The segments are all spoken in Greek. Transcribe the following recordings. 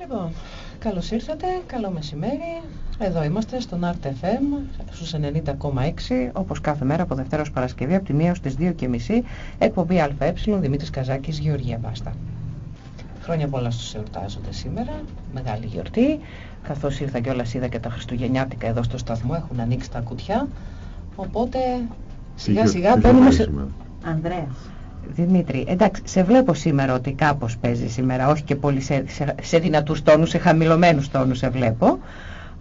Λοιπόν, καλώς ήρθατε, καλό μεσημέρι. Εδώ είμαστε στον Art FM στους 90,6 όπως κάθε μέρα από Δευτέρα ως Παρασκευή από τη 1 στις 2 και μισή εκπομπή ΑΕ Δημήτρης Καζάκης Γεωργία Μπάστα. Χρόνια πολλά στους εορτάζονται σήμερα, μεγάλη γιορτή, καθώς ήρθα και όλα είδα και τα Χριστουγεννιάτικα εδώ στο σταθμό, έχουν ανοίξει τα κουτιά, οπότε σιγά σιγά μπαίνουμε σε... Ανδρέας. Δημήτρη, εντάξει, σε βλέπω σήμερα ότι κάπως παίζει σήμερα, όχι και πολύ σε, σε, σε δυνατούς τόνους, σε χαμηλωμένους τόνους σε βλέπω,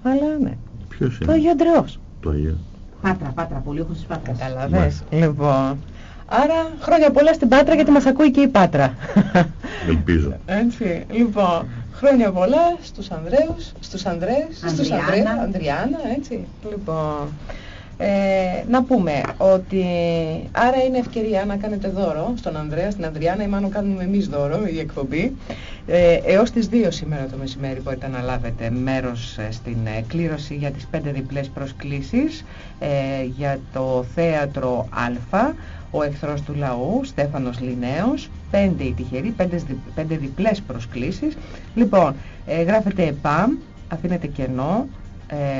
αλλά ναι. Ποιος Το είναι Αγίο Ανδρεός. το Αγίο. Πάτρα, πάτρα, πολύ έχω στις πάτρας. Καταλαβες. Λοιπόν, άρα χρόνια πολλά στην Πάτρα γιατί μας ακούει και η Πάτρα. Ελπίζω. Έτσι, λοιπόν, χρόνια πολλά στους Ανδρέους, στους Ανδρέες, στους Ανδριάνα. Ανδρέους, Ανδριάνα, έτσι. Λοιπόν, ε, να πούμε ότι άρα είναι ευκαιρία να κάνετε δώρο στον Ανδρέα, στην Ανδριάνα ή μάλλον κάνουμε εμείς δώρο η εκπομπή. Ε, έως τις 2 σήμερα το μεσημέρι μπορείτε να λάβετε μέρος ε, στην ε, κλήρωση για τις 5 διπλές προσκλήσεις ε, για το θέατρο Α, ο εχθρός του λαού, Στέφανος Λινέος, 5 οι τυχεροί, 5, πέντε διπλές προσκλήσεις. Λοιπόν, ε, γράφετε ΕΠΑΜ, αφήνετε κενό,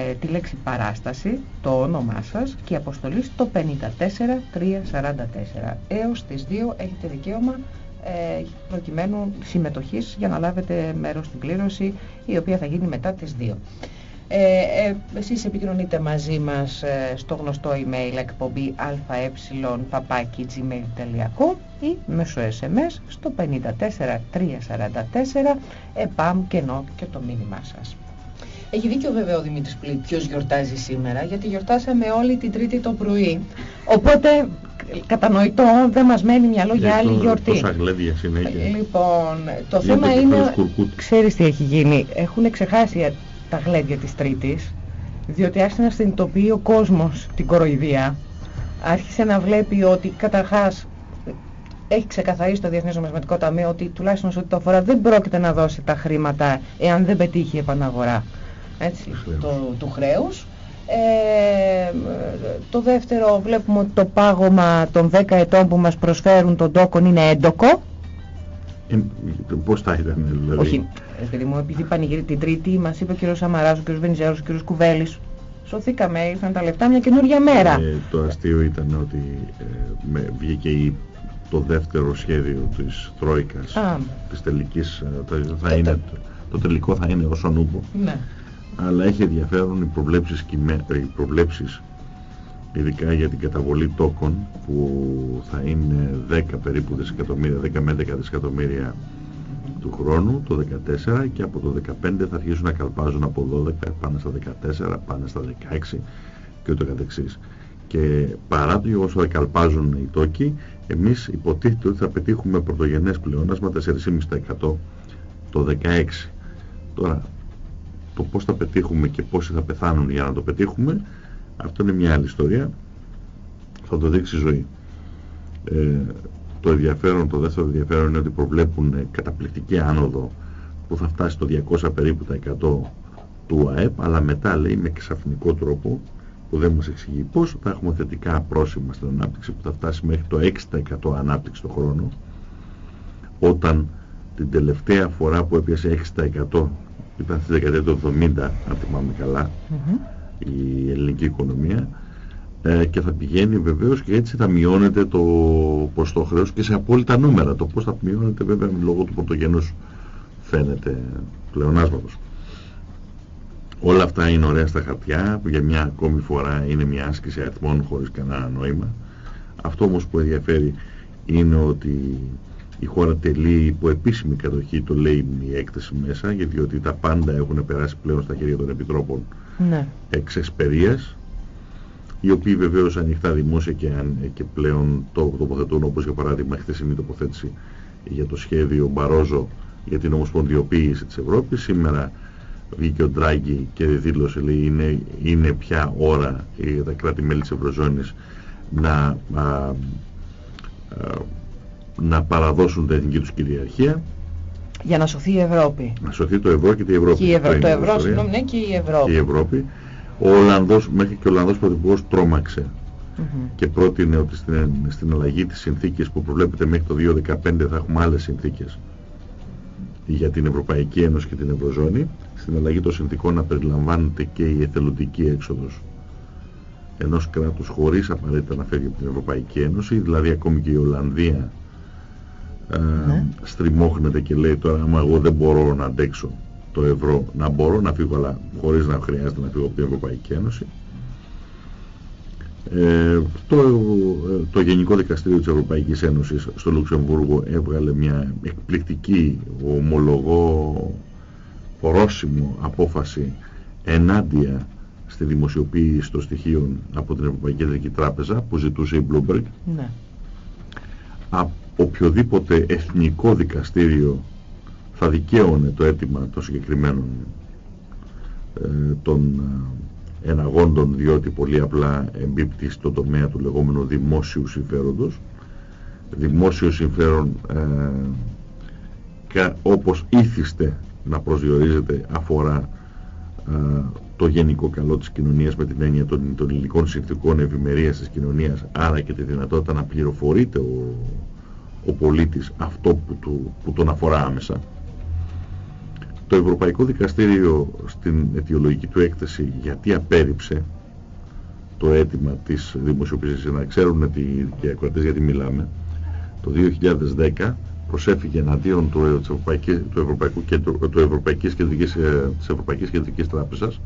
ε, τη λέξη παράσταση, το όνομά σας και η αποστολή στο 54344. Έως τις 2 έχετε δικαίωμα ε, προκειμένου συμμετοχής για να λάβετε μέρος στην κλήρωση η οποία θα γίνει μετά τις 2. Ε, ε, εσείς επικοινωνείτε μαζί μας ε, στο γνωστό email εκπομπή αε.gmail.com ή μέσω SMS στο 54344 επάμ κενό και το μήνυμά σας. Έχει δίκιο βέβαια ο Δημήτρης Πλή ποιος γιορτάζει σήμερα γιατί γιορτάσαμε όλη την τρίτη το πρωί. Οπότε κατανοητό δεν μας μένει μυαλό για άλλη αυτό γιορτή. Τόσα γλέντια συνέχεια. Λοιπόν, το Γίνεται θέμα και είναι... φέρεις κουρκούτι. Ξέρεις τι έχει γίνει; Έχουν ξεχάσει τα γλέντια της Τρίτης, διότι άρχισε να συνειδητοποιεί ο κόσμος την κοροϊδία. Άρχισε να βλέπει ότι καταρχάς έχει ξεκαθαρίσει το Διεθνές Νομισματικό Ταμείο ότι τουλάχιστον σε ό,τι το αφορά δεν πρόκειται να δώσει τα χρήματα εάν δεν πετύχει η επαναγορά έτσι, Του χρέους. το, του χρέους. Ε, το δεύτερο βλέπουμε ότι το πάγωμα των 10 ετών που μας προσφέρουν τον τόκον είναι έντοκο. Ε, πώς θα ήταν δηλαδή; Όχι, ε, παιδί μου, επειδή πανηγύρι την Τρίτη, μας είπε ο κ. Σαμαράς, ο κ. Βενιζέλος, ο κ. Κουβέλης. Σωθήκαμε, ήρθαν τα λεφτά, μια καινούργια μέρα. Ε, το αστείο ήταν ότι ε, με, βγήκε η, το δεύτερο σχέδιο της Τρόικας, Α, της τελικής, ε, το, θα Ε, είναι, το- το, το τελικό θα είναι όσον ούπο. ναι. Αλλά έχει ενδιαφέρον οι προβλέψεις, κειμε- οι προβλέψεις ειδικά για την καταβολή τόκων που θα είναι 10 περίπου δισεκατομμύρια, 10 με 11 δισεκατομμύρια του χρόνου το 14 και από το 15 θα αρχίσουν να καλπάζουν από 12 πάνε στα 14, πάνε στα 16 και ούτω καθεξής. Και παρά το γεγονός ότι καλπάζουν οι τόκοι, εμείς υποτίθεται ότι θα πετύχουμε πρωτογενές πλεόνασμα 4,5% το 16. Τώρα, το πώς θα πετύχουμε και πόσοι θα πεθάνουν για να το πετύχουμε, αυτό είναι μια άλλη ιστορία. Θα το δείξει η ζωή. Ε, το ενδιαφέρον, το δεύτερο ενδιαφέρον είναι ότι προβλέπουν ε, καταπληκτική άνοδο που θα φτάσει στο 200 περίπου τα 100 του ΑΕΠ, αλλά μετά λέει με ξαφνικό τρόπο που δεν μας εξηγεί πώς θα έχουμε θετικά πρόσημα στην ανάπτυξη που θα φτάσει μέχρι το 6% ανάπτυξη το χρόνο όταν την τελευταία φορά που έπιασε 6% ήταν στη δεκαετία του 70 αν θυμάμαι καλά Μμμ. η ελληνική οικονομία. Ε, και θα πηγαίνει βεβαίως και έτσι θα μειώνεται το ποστό χρέος και σε απόλυτα νούμερα. Το πώς θα μειώνεται βέβαια λόγω του πρωτογενούς φαίνεται πλεονάσματος. Όλα αυτά είναι ωραία στα χαρτιά που για μια ακόμη φορά είναι μια άσκηση αριθμών χωρίς κανένα νόημα. Αυτό όμως που ενδιαφέρει είναι ότι η χώρα τελεί υπό επίσημη κατοχή, το λέει η έκθεση μέσα, γιατί ότι τα πάντα έχουν περάσει πλέον στα χέρια των επιτρόπων Ναι. εξ εσπερίας, οι οποίοι βεβαίως ανοιχτά δημόσια και, αν, και πλέον το τοποθετούν, όπως για παράδειγμα η χθεσινή τοποθέτηση για το σχέδιο Μπαρόζο για την ομοσπονδιοποίηση της Ευρώπης. Σήμερα βγήκε ο Ντράγκη και δήλωσε, λέει, είναι, είναι πια ώρα για τα κράτη-μέλη της Ευρωζώνης να, α, α, να παραδώσουν την εθνική τους κυριαρχία, Για να σωθεί η Ευρώπη. να σωθεί το ευρώ και την Ευρώπη. Και η Ευρω... Αυτό το είναι η ευρώ, ιστορία. συγγνώμη, ναι, και η Και η Ευρώπη. Ευρώπη. Ο Ολλανδός, μέχρι και ο Ολλανδός Πρωθυπουργός τρόμαξε Μμμ. και πρότεινε ότι στην, στην αλλαγή της συνθήκης που προβλέπεται μέχρι το 2015 θα έχουμε άλλες συνθήκες για την Ευρωπαϊκή Ένωση και την Ευρωζώνη στην αλλαγή των συνθήκων να περιλαμβάνεται και η εθελοντική έξοδος ενός κράτους χωρίς απαραίτητα να φεύγει από την Ευρωπαϊκή Ένωση δηλαδή ακόμη και η Ολλανδία ε, ναι. στριμώχνεται και λέει τώρα άμα εγώ δεν μπορώ να αντέξω το ευρώ να μπορώ να φύγω αλλά χωρίς να χρειάζεται να φύγω από την Ευρωπαϊκή Ένωση ε, το, το Γενικό Δικαστήριο της Ευρωπαϊκής Ένωσης στο Λουξεμβούργο έβγαλε μια εκπληκτική ομολογό ορόσημο απόφαση ενάντια στη δημοσιοποίηση των στοιχείων από την Ευρωπαϊκή Κεντρική Τράπεζα που ζητούσε η Bloomberg ναι. Οποιοδήποτε εθνικό δικαστήριο θα δικαίωνε το αίτημα των συγκεκριμένων ε, των ε, εναγόντων διότι πολύ απλά εμπίπτει στον τομέα του λεγόμενου δημόσιου συμφέροντος. Δημόσιο συμφέρον ε, όπως ήθιστε να προσδιορίζεται αφορά ε, το γενικό καλό της κοινωνίας με την έννοια των, των ελληνικών συνθηκών ευημερίας της κοινωνίας άρα και τη δυνατότητα να πληροφορείται ο, ο πολίτης αυτό που, του, που τον αφορά άμεσα. Το Ευρωπαϊκό Δικαστήριο στην αιτιολογική του έκθεση γιατί απέρριψε το αίτημα της δημοσιοποίησης να ξέρουν τι, και ακροατές γιατί μιλάμε το 2010 προσέφηκε εναντίον του, Ευρωπαϊκής, του, Ευρωπαϊκού Κέντρου, του Ευρωπαϊκής Κεντρικής, ε, της Ευρωπαϊκής Κεντρικής Τράπεζας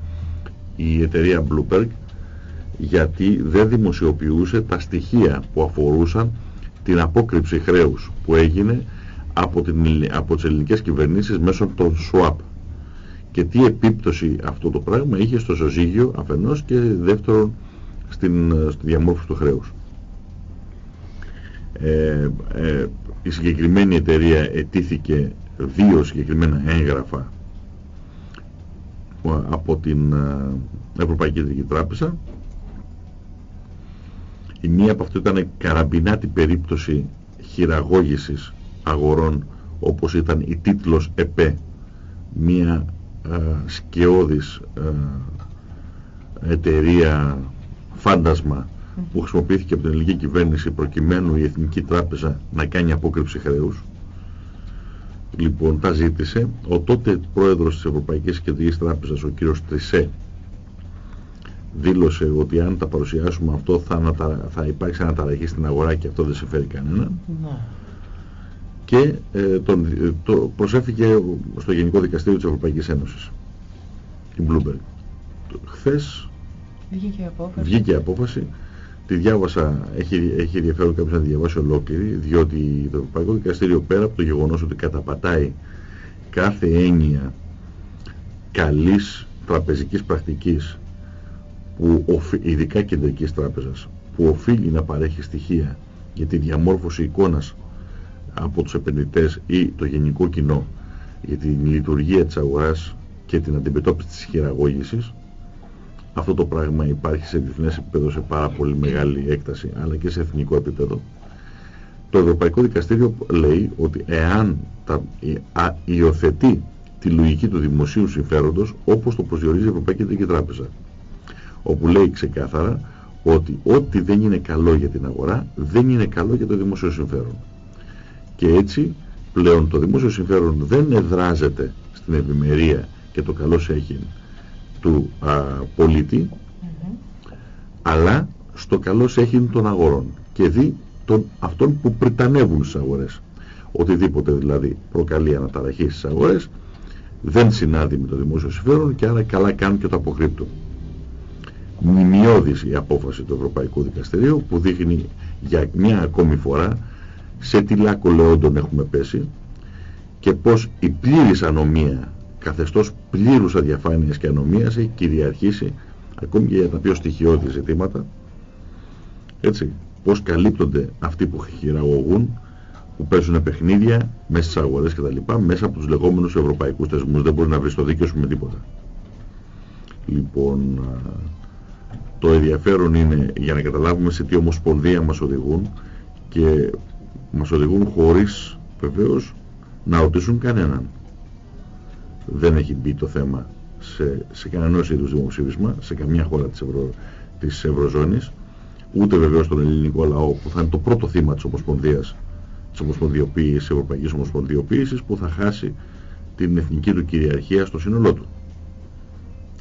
η εταιρεία Bloomberg γιατί δεν δημοσιοποιούσε τα στοιχεία που αφορούσαν την απόκρυψη χρέους που έγινε από, την, από τις ελληνικές κυβερνήσεις μέσω των SWAP και τι επίπτωση αυτό το πράγμα είχε στο ζωζύγιο αφενός και δεύτερον στην, στη διαμόρφωση του χρέους. Ε, ε, η συγκεκριμένη εταιρεία ετήθηκε δύο συγκεκριμένα έγγραφα από την ε, Ευρωπαϊκή Κεντρική Τράπεζα. Η μία από αυτό ήταν καραμπινάτη περίπτωση χειραγώγησης αγορών όπως ήταν η τίτλος ΕΠΕ μία ε, σκεώδης ε, εταιρεία φάντασμα που χρησιμοποιήθηκε από την ελληνική κυβέρνηση προκειμένου η Εθνική Τράπεζα να κάνει απόκρυψη χρέους. Λοιπόν, τα ζήτησε. Ο τότε πρόεδρος της Ευρωπαϊκής Κεντρικής Τράπεζας, ο κύριος Τρισέ, δήλωσε ότι αν τα παρουσιάσουμε αυτό θα, ανατα... θα υπάρξει αναταραχή στην αγορά και αυτό δεν συμφέρει κανένα. Ναι. Και ε, τον, το προσέφηκε στο Γενικό Δικαστήριο της Ευρωπαϊκής Ένωσης, την Bloomberg. Χθες βγήκε απόφαση. Βγήκε απόφαση τη διάβασα, έχει, έχει ενδιαφέρον κάποιος να τη διαβάσει ολόκληρη, διότι το Ευρωπαϊκό Δικαστήριο πέρα από το γεγονός ότι καταπατάει κάθε έννοια καλής τραπεζικής πρακτικής που ειδικά κεντρικής τράπεζας που οφείλει να παρέχει στοιχεία για τη διαμόρφωση εικόνας από τους επενδυτές ή το γενικό κοινό για την λειτουργία της αγοράς και την αντιμετώπιση της χειραγώγησης αυτό το πράγμα υπάρχει σε διεθνές επίπεδο σε πάρα πολύ μεγάλη έκταση αλλά και σε εθνικό επίπεδο. Το Ευρωπαϊκό Δικαστήριο λέει ότι εάν τα, α, υιοθετεί τη λογική του δημοσίου συμφέροντος όπως το προσδιορίζει η Ευρωπαϊκή Κεντρική Τράπεζα όπου λέει ξεκάθαρα ότι ό,τι δεν είναι καλό για την αγορά δεν είναι καλό για το δημοσίο συμφέρον. Και έτσι πλέον το δημόσιο συμφέρον δεν εδράζεται στην ευημερία και το καλό σε έχει του α, πολίτη αλλά στο καλό έχει των αγορών και δει τον, αυτών που πριτανεύουν στις αγορές. Οτιδήποτε δηλαδή προκαλεί αναταραχή στις αγορές δεν συνάδει με το δημόσιο συμφέρον και άρα καλά κάνουν και το αποκρύπτουν μνημειώδης η απόφαση του Ευρωπαϊκού Δικαστηρίου που δείχνει για μια ακόμη φορά σε τι λάκκο λεόντων έχουμε πέσει και πως η πλήρης ανομία καθεστώς πλήρους αδιαφάνειας και ανομίας έχει κυριαρχήσει ακόμη και για τα πιο στοιχειώδη ζητήματα. Έτσι πως καλύπτονται αυτοί που χειραγωγούν που παίζουν παιχνίδια μέσα στις αγορές και τα λοιπά μέσα από τους λεγόμενους ευρωπαϊκούς θεσμούς. Δεν μπορεί να βρεις το δίκαιο σου με τίποτα. Λοιπόν το ενδιαφέρον είναι για να καταλάβουμε σε τι ομοσπονδία μας οδηγούν και μας οδηγούν χωρίς βεβαίως να ρωτήσουν κανέναν δεν έχει μπει το θέμα σε, σε κανένα είδους δημοψήφισμα, σε καμιά χώρα της, Ευρω, της Ευρωζώνης, ούτε βεβαίως στον ελληνικό λαό που θα είναι το πρώτο θύμα της Ομοσπονδίας, της Ομοσπονδιοποίησης, της Ευρωπαϊκής Ομοσπονδιοποίησης που θα χάσει την εθνική του κυριαρχία στο σύνολό του.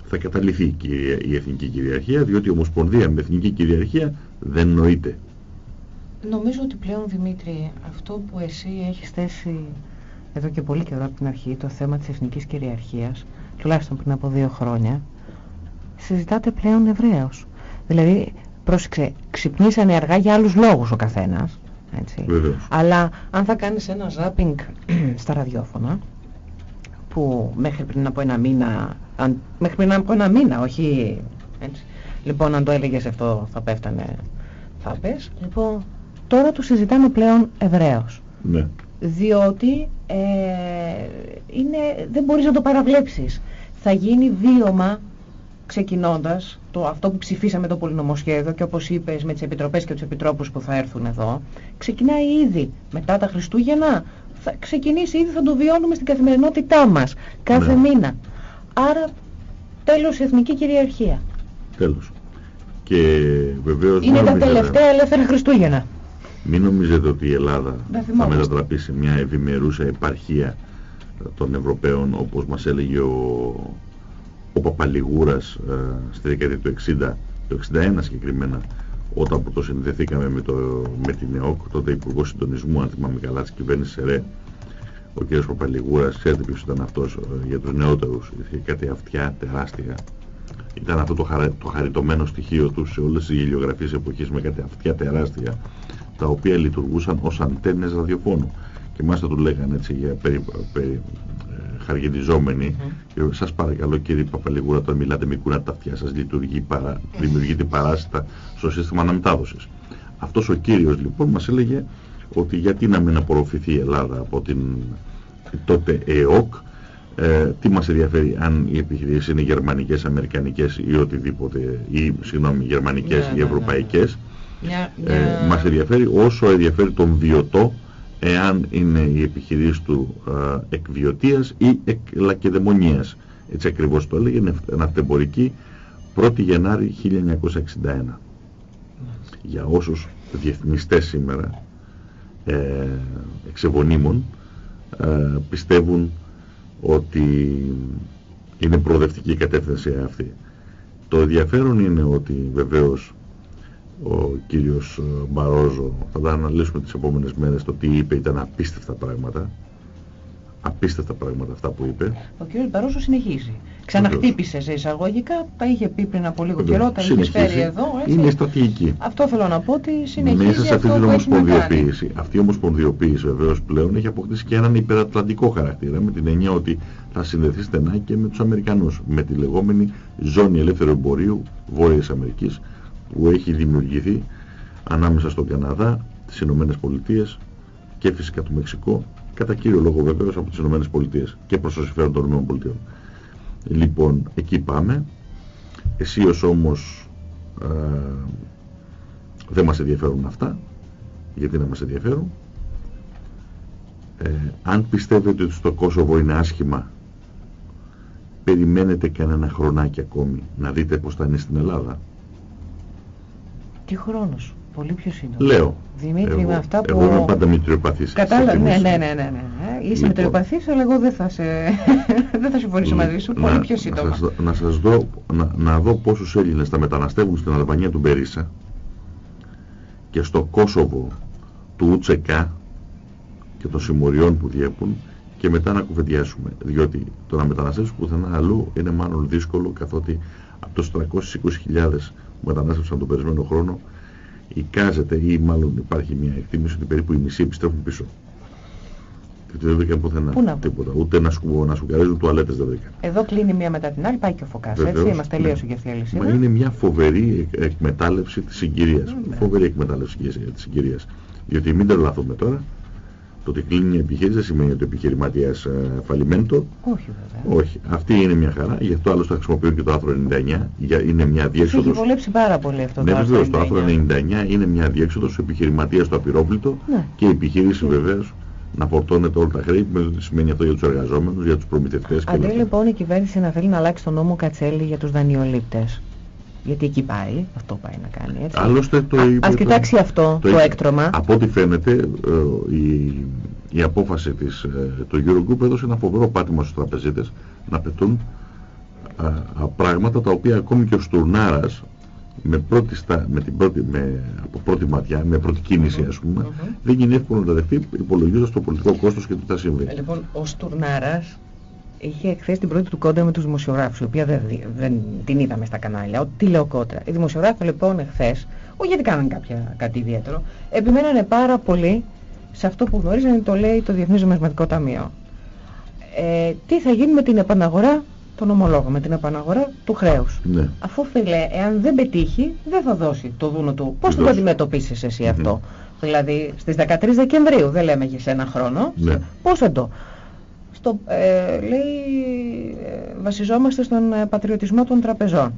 Θα καταληθεί η, κυρια- η εθνική κυριαρχία, διότι η Ομοσπονδία με εθνική κυριαρχία δεν νοείται. Νομίζω ότι πλέον Δημήτρη, αυτό που εσύ έχεις θέσει εδώ και πολύ καιρό από την αρχή, το θέμα της εθνικής κυριαρχίας, τουλάχιστον πριν από δύο χρόνια, συζητάτε πλέον ευρέως. Δηλαδή, πρόσεξε, ξυπνήσανε αργά για άλλους λόγους ο καθένας. Έτσι. Βεβαίως. Αλλά αν θα κάνεις ένα ζάπινγκ στα ραδιόφωνα, που μέχρι πριν από ένα μήνα, αν, μέχρι πριν από ένα μήνα, όχι έτσι. Λοιπόν, αν το έλεγες αυτό θα πέφτανε, θα πες. Λοιπόν, τώρα το συζητάμε πλέον ευρέως. Ναι. Διότι ε, είναι, δεν μπορείς να το παραβλέψεις. Θα γίνει βίωμα ξεκινώντας το, αυτό που ψηφίσαμε το πολυνομοσχέδιο και όπως είπες με τις επιτροπές και τους επιτρόπους που θα έρθουν εδώ ξεκινάει ήδη μετά τα Χριστούγεννα θα ξεκινήσει ήδη θα το βιώνουμε στην καθημερινότητά μας κάθε Ναι. μήνα άρα τέλος εθνική κυριαρχία Τέλος. Και βεβαίως είναι μην τα νομίζετε- τελευταία ελεύθερα Χριστούγεννα Μην νομίζετε ότι η Ελλάδα Δεν θα θυμόμαστε. μετατραπεί σε μια ευημερούσα επαρχία των Ευρωπαίων όπως μας έλεγε ο, ο Παπαλιγούρας ε, στη δεκαετία του 60, το 61 συγκεκριμένα όταν πρώτο συνδεθήκαμε με, το, με την ΕΟΚ, τότε Υπουργός Συντονισμού, αν θυμάμαι καλά, της κυβέρνησης ΕΡΕ, ο κ. Παπαλιγούρας, ξέρετε ποιος ήταν αυτός ε, για τους νεότερους, είχε κάτι αυτιά τεράστια. Ήταν αυτό το, χαρα, το χαριτωμένο στοιχείο τους σε όλες τις γελιογραφίες εποχής με κάτι αυτιά τεράστια τα οποία λειτουργούσαν ως αντένες ραδιοφώνου. Και μάλιστα του λέγανε έτσι για περι, περι, ε, χαργενιζόμενοι και σας παρακαλώ κύριε Παπαλιγούρα όταν μιλάτε μην κουνάτε τα αυτιά σας λειτουργεί παρά, δημιουργείται παράσιτα στο σύστημα αναμετάδοσης. Αυτός ο κύριος λοιπόν μας έλεγε ότι γιατί να μην απορροφηθεί η Ελλάδα από την τότε ΕΟΚ ε, τι μας ενδιαφέρει αν οι επιχειρήσεις είναι γερμανικές, αμερικανικές ή οτιδήποτε ή συγγνώμη γερμανικές Ναι, ή ναι, ναι. ευρωπαϊκές μια, ε, μας ενδιαφέρει όσο ενδιαφέρει τον βιωτό εάν είναι η επιχειρήση του ε, εκβιωτίας ή εκ λακεδαιμονίας. Έτσι ακριβώς το έλεγε, νευ- ναυτεμπορική 1η Γενάρη 1961. Για όσους διεθνιστές σήμερα ε, εξεβονίμων ε, πιστεύουν ότι είναι προοδευτική η κατεύθυνση αυτή. Το ενδιαφέρον είναι ότι βεβαίως ο κύριος ε, Μπαρόζο θα τα αναλύσουμε τις επόμενες μέρες το τι είπε ήταν απίστευτα πράγματα απίστευτα πράγματα αυτά που είπε Ο κ. Μπαρόσο συνεχίζει. Ξαναχτύπησε σε εισαγωγικά, τα είχε πει πριν από λίγο καιρό, τα είχε Συνεχίζει. φέρει εδώ. Έτσι. είναι στρατηγική Αυτό θέλω να πω ότι συνεχίζει μέσα σε αυτή αυτό την που έχει να κάνει. ομοσπονδιοποίηση αυτή η ομοσπονδιοποίηση βεβαίως πλέον έχει αποκτήσει και έναν υπερατλαντικό χαρακτήρα με την εννοία ότι θα συνδεθεί στενά και με τους Αμερικανούς με τη λεγόμενη ζώνη ελεύθερου εμπορίου Βόρειας Αμερικής που έχει δημιουργηθεί ανάμεσα στον Καναδά, τις Ηνωμένες Πολιτείες και φυσικά το Μεξικό κατά κύριο λόγο βεβαίως από τις Ηνωμένες Πολιτείες και προς το συμφέρον των Ηνωμένων Πολιτείων. Λοιπόν, εκεί πάμε. Εσείς όμως ε, δεν μας ενδιαφέρουν αυτά. Γιατί να μας ενδιαφέρουν; Ε, αν πιστεύετε ότι στο Κόσοβο είναι άσχημα, περιμένετε κανένα χρονάκι ακόμη να δείτε πώς θα είναι στην Ελλάδα; Τι χρόνος, πολύ πιο σύντομα. Λέω. Δημήτρη, εγώ, με αυτά που... εγώ είμαι πάντα μητριοπαθής. Κατάλαβα, στο ναι, θυμίσω. ναι, ναι, ναι, ναι. ναι. Είσαι Λοιπόν. μετριοπαθής, αλλά εγώ δεν θα, σε... δεν θα συμφωνήσω μαζί σου, πολύ Να- πιο να σύντομα. σας, να σας δω, να, να δω πόσους Έλληνες θα μεταναστεύουν στην Αλβανία του Μπερίσα και στο Κόσοβο του Ουτσεκά και των συμμοριών που διέπουν και μετά να κουβεντιάσουμε. Διότι το να μεταναστεύσεις πουθενά αλλού είναι μάλλον δύσκολο καθότι από τους 320.000 που μετανάστευσαν τον περισμένο χρόνο εικάζεται ή μάλλον υπάρχει μια εκτίμηση ότι περίπου οι μισοί επιστρέφουν πίσω. Και δεν βρήκαν πουθενά Πού να βρουν. τίποτα. Ούτε να, σου, να σουκαρίζουν τουαλέτες δεν βρήκαν. Εδώ κλείνει μία μετά την άλλη, πάει και ο Φωκάς, έτσι, Βεβαίως, μας τελείωσε ναι. και αυτή η Μα αλυσίδα. είναι μια φοβερή εκ- εκμετάλλευση της συγκυρίας. Ναι. Φοβερή εκμετάλλευση της της συγκυρίας. Διότι μην τρελαθούμε τώρα, το ότι κλείνει μια επιχείρηση δεν σημαίνει ότι ο επιχειρηματίας ε, φαλιμέντο. Όχι βέβαια. Όχι. Αυτή είναι μια χαρά. Γι' αυτό άλλωστε χρησιμοποιούν και το άρθρο 99. Για, είναι μια Σε έχει διέξοδος. βολέψει πάρα πολύ αυτό Ναι, το άρθρο βεβαίως, το άρθρο 99. 99 είναι μια διέξοδος του επιχειρηματίας στο απειρόβλητο Ναι. και η επιχείρηση Ναι. βεβαίως να φορτώνεται όλα τα χρέη με το τι σημαίνει αυτό για τους εργαζόμενους, για τους προμηθευτές και όλα Αντί αυτά. λοιπόν η κυβέρνηση να θέλει να αλλάξει τον νόμο Κατσέλη για τους δανειολήπτες. Γιατί εκεί πάει, αυτό πάει να κάνει, έτσι. Άλλωστε το Α- είπε ας το- κοιτάξει αυτό το, είπε. έκτρωμα. Από ό,τι φαίνεται, ε, η, η απόφαση της, ε, του Eurogroup έδωσε ένα φοβερό πάτημα στους τραπεζίτες να πετούν α, α, πράγματα τα οποία ακόμη και ο Στουρνάρας με, πρώτη στα, με την πρώτη, με, από πρώτη ματιά, με πρώτη κίνηση ας πούμε, δεν είναι εύκολο να τα δεχτεί υπολογίζοντας το πολιτικό κόστος και το τι θα συμβεί. Ε, λοιπόν, ο Στουρνάρας είχε εκθέσει την πρώτη του κόντρα με τους δημοσιογράφους, η οποία δεν, δι- δεν την είδαμε στα κανάλια, ό,τι λέω κόντρα. Οι δημοσιογράφοι λοιπόν εχθές, όχι γιατί κάνανε κάποια, κάτι ιδιαίτερο, επιμένανε πάρα πολύ σε αυτό που γνωρίζανε το λέει το Διεθνές Νομισματικό Ταμείο. Ε, τι θα γίνει με την επαναγορά των ομολόγων, με την επαναγορά του χρέους. Ναι. Αφού φίλε, εάν δεν πετύχει, δεν θα δώσει το δούνο του. Πώς θα το Δώσει. αντιμετωπίσεις εσύ αυτό; Δηλαδή, στις 13 Δεκεμβρίου, δεν λέμε για σε ένα χρόνο, Ναι. πώς θα το; Στο, ε, λέει, ε, βασιζόμαστε στον ε, πατριωτισμό των τραπεζών.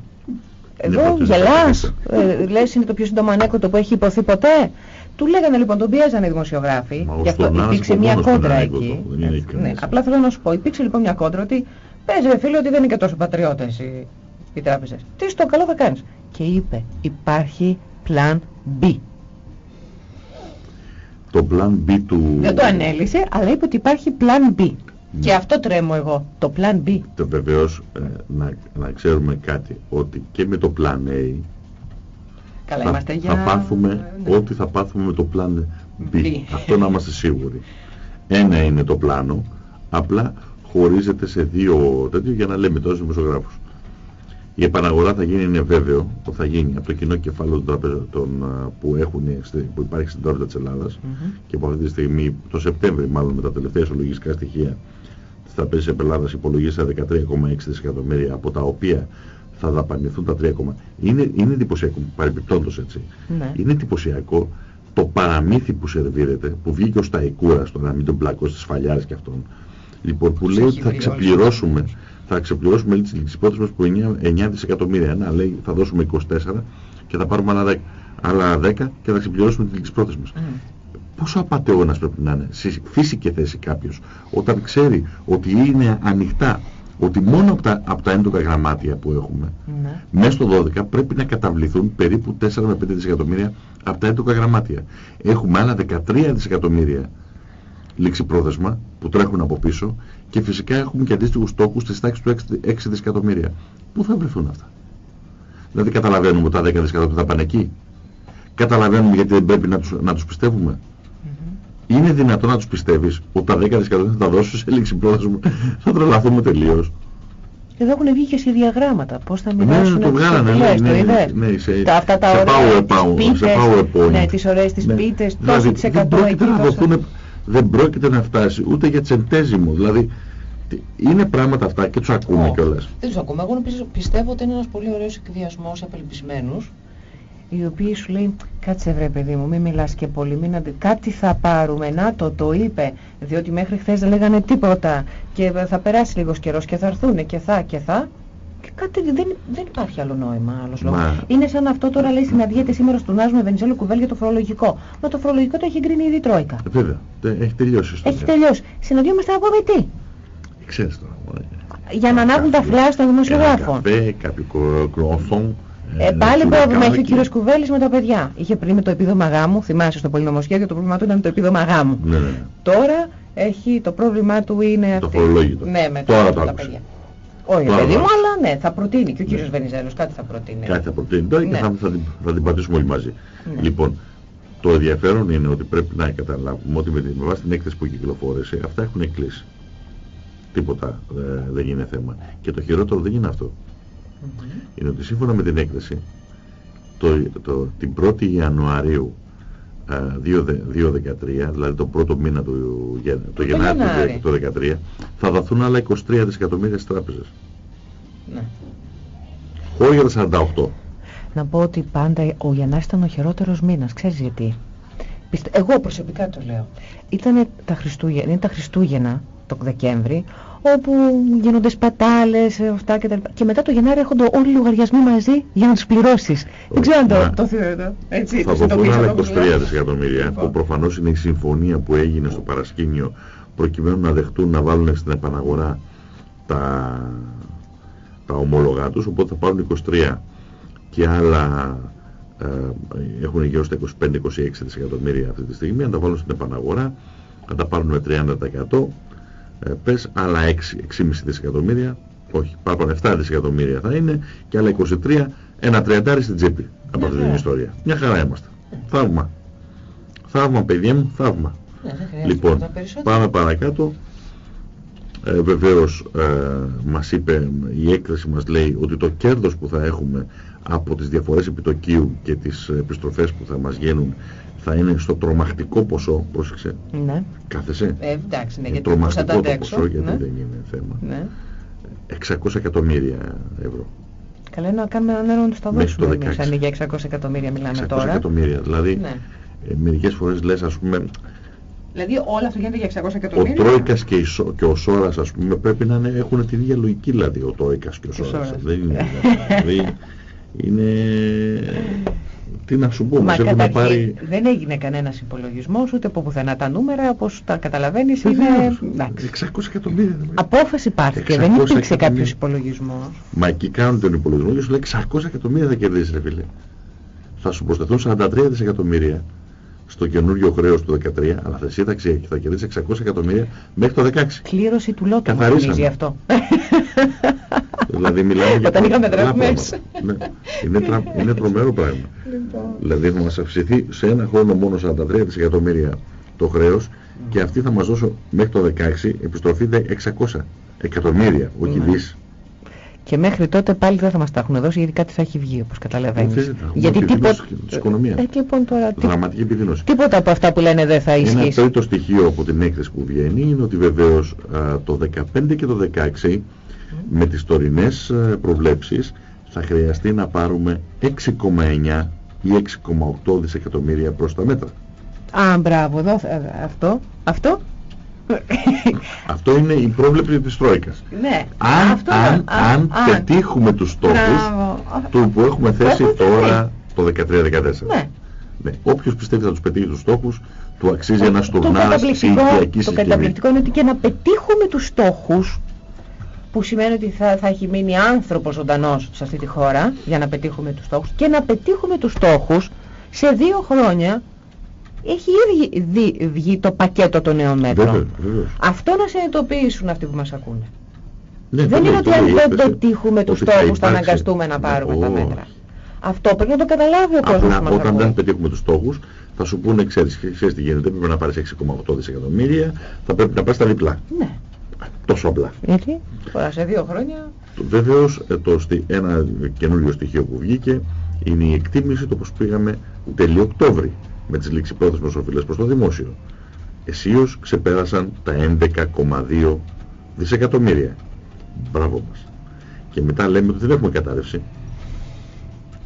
Εδώ πατριωτισμό, γελάς, ε, λες είναι το πιο σύντομο ανέκδοτο που έχει υποθεί ποτέ. Του λέγανε λοιπόν, τον πιέζανε οι δημοσιογράφοι, Μα ο γι' αυτό Στονάρας υπήρξε από μια μόνος του κόντρα είναι εκεί. ανέκδοτο, δεν είναι Έτσι, κανείς. ναι, απλά θέλω να σου πω, υπήρξε λοιπόν μια κόντρα ότι παίζει ρε φίλε ότι δεν είναι και τόσο πατριώτες οι, οι τράπεζες. Τι στο καλό θα κάνεις. Και είπε, υπάρχει plan B. Το plan B του... Δεν το ανέλησε, αλλά είπε ότι υπάρχει plan B. Και αυτό τρέμω εγώ, το plan B. Το βεβαίως ε, να, να ξέρουμε κάτι, ότι και με το plan A Καλά, θα, είμαστε για... θα πάθουμε Ναι. ό,τι θα πάθουμε με το plan B. B. Αυτό να είμαστε σίγουροι. Ένα είναι το πλάνο, απλά χωρίζεται σε δύο τέτοιο για να λέμε τόσους δημοσιογράφους. Η επαναγορά θα γίνει, είναι βέβαιο, ότι θα γίνει από το κοινό κεφάλαιο των τραπεζών των, α, που, έχουν, στη- που υπάρχει στην τράπεζα της Ελλάδας Μμμ. και που αυτή τη στιγμή, το Σεπτέμβρη μάλλον με τα τελευταία ισολογιστικά στοιχεία της τραπέζας της Ελλάδας υπολογίσα 13,6 δισεκατομμύρια από τα οποία θα δαπανηθούν τα 3, είναι, είναι εντυπωσιακό, παρεμπιπτόντως έτσι. Ναι. Είναι εντυπωσιακό το παραμύθι που σερβίρεται, που βγήκε ως τα Ικούρας, το να μην τον πλακώσει στις φαλιάρες και αυτόν. Λοιπόν, που Τους λέει έχει ότι θα βρει όλους. ξεπληρώσουμε, θα ξεπληρώσουμε λέει, τις ληξιπότητες μας που 9, 9 δισεκατομμύρια. Να λέει θα δώσουμε 24 και θα πάρουμε άλλα 10, άλλα 10 και θα ξεπληρώσουμε τις ληξιπότητες μας. Μμ. Πόσο απατεώνας πρέπει να είναι, σε φύση και θέση κάποιος, όταν ξέρει ότι είναι ανοιχτά, ότι μόνο από τα, από τα έντοκα γραμμάτια που έχουμε, Ναι. μέσα στο 12 πρέπει να καταβληθούν περίπου 4 με 5 δισεκατομμύρια από τα έντοκα γραμμάτια. Έχουμε άλλα 13 δισεκατομμύρια λήξη πρόθεσμα που τρέχουν από πίσω και φυσικά έχουμε και αντίστοιχους τόκους της τάξης του 6, 6 δισεκατομμύρια. Πού θα βρεθούν αυτά; Δηλαδή καταλαβαίνουμε ότι τα 10 δισεκατομμύρια θα πάνε εκεί; Καταλαβαίνουμε γιατί δεν πρέπει να τους, να τους πιστεύουμε; Είναι δυνατόν να τους πιστεύεις ότι τα 10 δισεκατομμύρια θα τα δώσουν σε λήξη πρόθεσμα. θα τρελαθούμε τελείως. Εδώ έχουν βγει και σχεδιαγράμματα. Πώς θα Ναι, μοιράσουν το τις βγάλανε, οφειλές, ναι, το ναι, είδες; ναι, σε- Τα, αυτά τα σε ωραία, power- τις σε πίτες, PowerPoint. ναι, τις ωραίες τις Ναι. πίτες, Δηλαδή, τόσο της δεν εκατό πρόκειται εκεί, να τόσο. δοθούν, δεν πρόκειται να φτάσει ούτε για τσεντέζιμο. Δηλαδή, τι- είναι πράγματα αυτά και τους ακούμε Ω, κιόλας. Δεν τους ακούμε. Εγώ πιστεύω- πιστεύω ότι είναι ένας πολύ ωραίος εκδιασμός απελπισμένους οι οποίοι σου λέει κάτσε βρε παιδί μου μην μιλάς και πολύ μην αντε... κάτι θα πάρουμε να το το είπε διότι μέχρι χθες δεν λέγανε τίποτα και θα περάσει λίγος καιρός και θα έρθουνε και θα και θα και κάτι δεν, δεν υπάρχει άλλο νόημα άλλος λόγος. Μα- Είναι σαν αυτό τώρα λέει συναντιέται σήμερα στον Άσμο Βενιζέλο Κουβέλ για το φορολογικό. Μα το φορολογικό το έχει εγκρίνει ήδη η Τρόικα. Ε, Βέβαια, τε- έχει τελειώσει η ιστορία. Έχει τελειώσει. Συναντιόμαστε να πούμε τι. Ξέρεις τώρα. μωρέ. Για να Ένα ανάβουν τα καφέ, φλάς των Ένα δημοσιογράφων. καφέ, κάποιο κρο- κρόφων. Ε, ένα πάλι πρόβλημα έχει ο τσουρεκάκι. κύριος Κουβέλης με τα παιδιά. Είχε πριν με το επίδομα γάμου, θυμάσαι στο πολυνομοσχέδιο το πρόβλημά του ήταν το επίδομα γάμου. Ναι, ναι, ναι. Τώρα έχει το πρόβλημά του είναι Το αυτή. φορολόγητο. Ναι, με, Τώρα τα, το με τα άκουσα. παιδιά. Όχι, Τώρα παιδί το μου, άκουσα. αλλά ναι, θα προτείνει και ο κύριος Βενιζέλος κάτι θα προτείνει. Κάτι θα προτείνει τώρα και Ναι. θα, θα, την, θα την πατήσουμε όλοι μαζί. Ναι. Λοιπόν, το ενδιαφέρον είναι ότι πρέπει να καταλάβουμε ότι με, την, με βάση την έκθεση που κυκλοφόρησε αυτά έχουν κλείσει. Τίποτα ε, δεν είναι θέμα. Και το χειρότερο δεν είναι αυτό. Μμμ. Είναι ότι σύμφωνα με την έκθεση το, το, την 1η Ιανουαρίου ε, 2013, δηλαδή το πρώτο μήνα του Γεν- το Το Γενάρη Γενάρη. του 2013, θα δοθούν άλλα 23 δισεκατομμύρια στις τράπεζες. Ναι. Χώρια για τα 48. Να πω ότι πάντα ο Γεννάς ήταν ο χειρότερος μήνας. Ξέρεις γιατί; Πιστε... Εγώ προσωπικά το λέω. Ήταν τα Χριστούγεννα, είναι τα Χριστούγεννα το Δεκέμβρη, όπου γίνονται σπατάλες, ε, αυτά και τα λοιπά. Και μετά το Γενάρη έρχονται όλοι οι λογαριασμοί μαζί για να τους πληρώσεις. Δεν ξέρω αν Μα- το, το θεωρείτε. Έτσι, θα το δοθούν συνειδητοποιήσατε άλλα όπως 23 λέω. δισεκατομμύρια Λοιπόν. που προφανώς είναι η συμφωνία που έγινε στο παρασκήνιο προκειμένου να δεχτούν να βάλουν στην επαναγορά τα, τα ομόλογά τους οπότε θα πάρουν 23 και άλλα ε, έχουν γύρω στα 25-26 δισεκατομμύρια αυτή τη στιγμή αν τα βάλουν στην επαναγορά θα τα πάρουν 30% ε, πες άλλα 6, 6,5 δισεκατομμύρια όχι, παραπάνω 7 δισεκατομμύρια θα είναι και άλλα 23, ένα τριαντάρι στην τσέπη από αυτή την ιστορία. Μια χαρά είμαστε. Θαύμα. Θαύμα, παιδιά μου, θαύμα. Ναι, λοιπόν, πάμε παρακάτω. Ε, βεβαίως ε, μας είπε, η έκθεση μας λέει ότι το κέρδος που θα έχουμε από τις διαφορές επιτοκίου και τις επιστροφές που θα μας γίνουν θα είναι στο τρομακτικό ποσό, πρόσεξε, ναι. κάθεσαι. Ε, εντάξει, ναι, Ε, γιατί τρομακτικό θα το αντέξω, ποσό γιατί ναι. δεν είναι θέμα. Ναι. 600 εκατομμύρια ευρώ. Καλά είναι να κάνουμε έναν έργο να τους τα Μέχρι δώσουμε το εμείς, 16. αν είναι για 600 εκατομμύρια μιλάμε 600 τώρα. εκατομμύρια. Δηλαδή, Ναι. ε, μερικές φορές λες, ας πούμε, Δηλαδή όλα αυτά γίνεται για 600 ο εκατομμύρια. Τρόικας και, η Σο- και ο Σόρας, ας πούμε, πρέπει να είναι, έχουν την ίδια λογική, δηλαδή, ο Τρόικας και ο Και ο Σόρας. Σόρας. Δεν είναι, δηλαδή, είναι... Τι να σου πω, Μα μας έχουν καταρχήν πάρει... δεν έγινε κανένας υπολογισμός ούτε από πουθενά τα νούμερα όπως τα καταλαβαίνεις είναι Βεβαίως, εντάξει. 600 εκατομμύρια. δεν Απόφαση υπάρχει και 600 δεν υπήρξε εκατομμύρια. κάποιος υπολογισμός. Μα εκεί κάνουν τον υπολογισμό και σου λέει 600 εκατομμύρια θα κερδίσεις ρε φίλε. Θα σου προσθεθούν 43 δισεκατομμύρια στο καινούριο χρέος του 13, αλλά θα εσύ θα, ξε- θα κερδίσεις 600 εκατομμύρια μέχρι το 16. Κλήρωση του λότου μου Καθαρίσαμε. θυμίζει αυτό. δηλαδή μιλάμε για Όταν είχαμε πολλά δραχμές. πράγματα. Ναι. Είναι, τρα... είναι τρομερό πράγμα. δηλαδή θα μας αυξηθεί σε ένα χρόνο μόνο 43 δισεκατομμύρια το χρέος και αυτοί θα μας δώσουν μέχρι το 16 επιστροφή 600 εκατομμύρια, όχι Ναι. δις. Και μέχρι τότε πάλι δεν θα μας τα έχουν δώσει γιατί κάτι θα έχει βγει όπως καταλαβαίνεις. Δεν θα έχουμε Γιατί επιδείνωση τίποτα... της οικονομίας. Ε, λοιπόν τώρα τι- Δραματική επιδείνωση. τίποτα από αυτά που λένε δεν θα Ένα ισχύσει. τρίτο στοιχείο από την έκθεση που βγαίνει είναι ότι βεβαίως α, το 15 και το 16 με τις τωρινές α, προβλέψεις θα χρειαστεί να πάρουμε 6,9 ή 6,8 δισεκατομμύρια προς τα μέτρα. Α, μπράβο, εδώ, ε, αυτό, αυτό; Αυτό είναι η πρόβλεψη της Τρόικας. ναι, Αν, αυτό αν, α, αν αν. πετύχουμε τους στόχους Μπράβο. του που έχουμε θέσει έχουμε θέσει. τώρα το 13-14. Ναι. Ναι. Όποιος πιστεύει θα τους πετύχει τους στόχους, του αξίζει ένα το στουρνάς σε καταπληκτικό, οικιακή το συσκευή. καταπληκτικό είναι ότι και να πετύχουμε τους στόχους που σημαίνει ότι θα, θα έχει μείνει άνθρωπος ζωντανός σε αυτή τη χώρα για να πετύχουμε τους στόχους και να πετύχουμε τους στόχους σε δύο χρόνια έχει ήδη δει- βγει το πακέτο των νέων μέτρων. Βεβαίως, βεβαίως. Αυτό να συνειδητοποιήσουν αυτοί που μας ακούνε. Ναι, δεν το είναι λέει, ότι το αν λέει η δεν έκθεση, πετύχουμε τους ότι θα στόχους θα υπάρξει- αναγκαστούμε να Ναι, πάρουμε τα όχι. μέτρα. Αυτό πρέπει να το καταλάβει ο κόσμος Απλά που μας όταν δεν ακούει. πετύχουμε τους στόχους θα σου πούνε ξέρεις, ξέρεις τι γίνεται, πρέπει να πάρεις 6,8 δισεκατομμύρια, θα πρέπει να πάρεις τα διπλά. Ναι. Τόσο απλά. Γιατί; Τώρα σε δύο χρόνια Το- Βεβαίως ε, το, στι- ένα καινούριο στοιχείο που βγήκε είναι η εκτίμηση το πως πήγαμε τέλειο Οκτώβρη με τις ληξιπρόθεσμες οφειλές προς το δημόσιο. Εσίως ξεπέρασαν τα 11,2 δισεκατομμύρια. Μπράβο μας. Και μετά λέμε ότι δεν έχουμε κατάρρευση.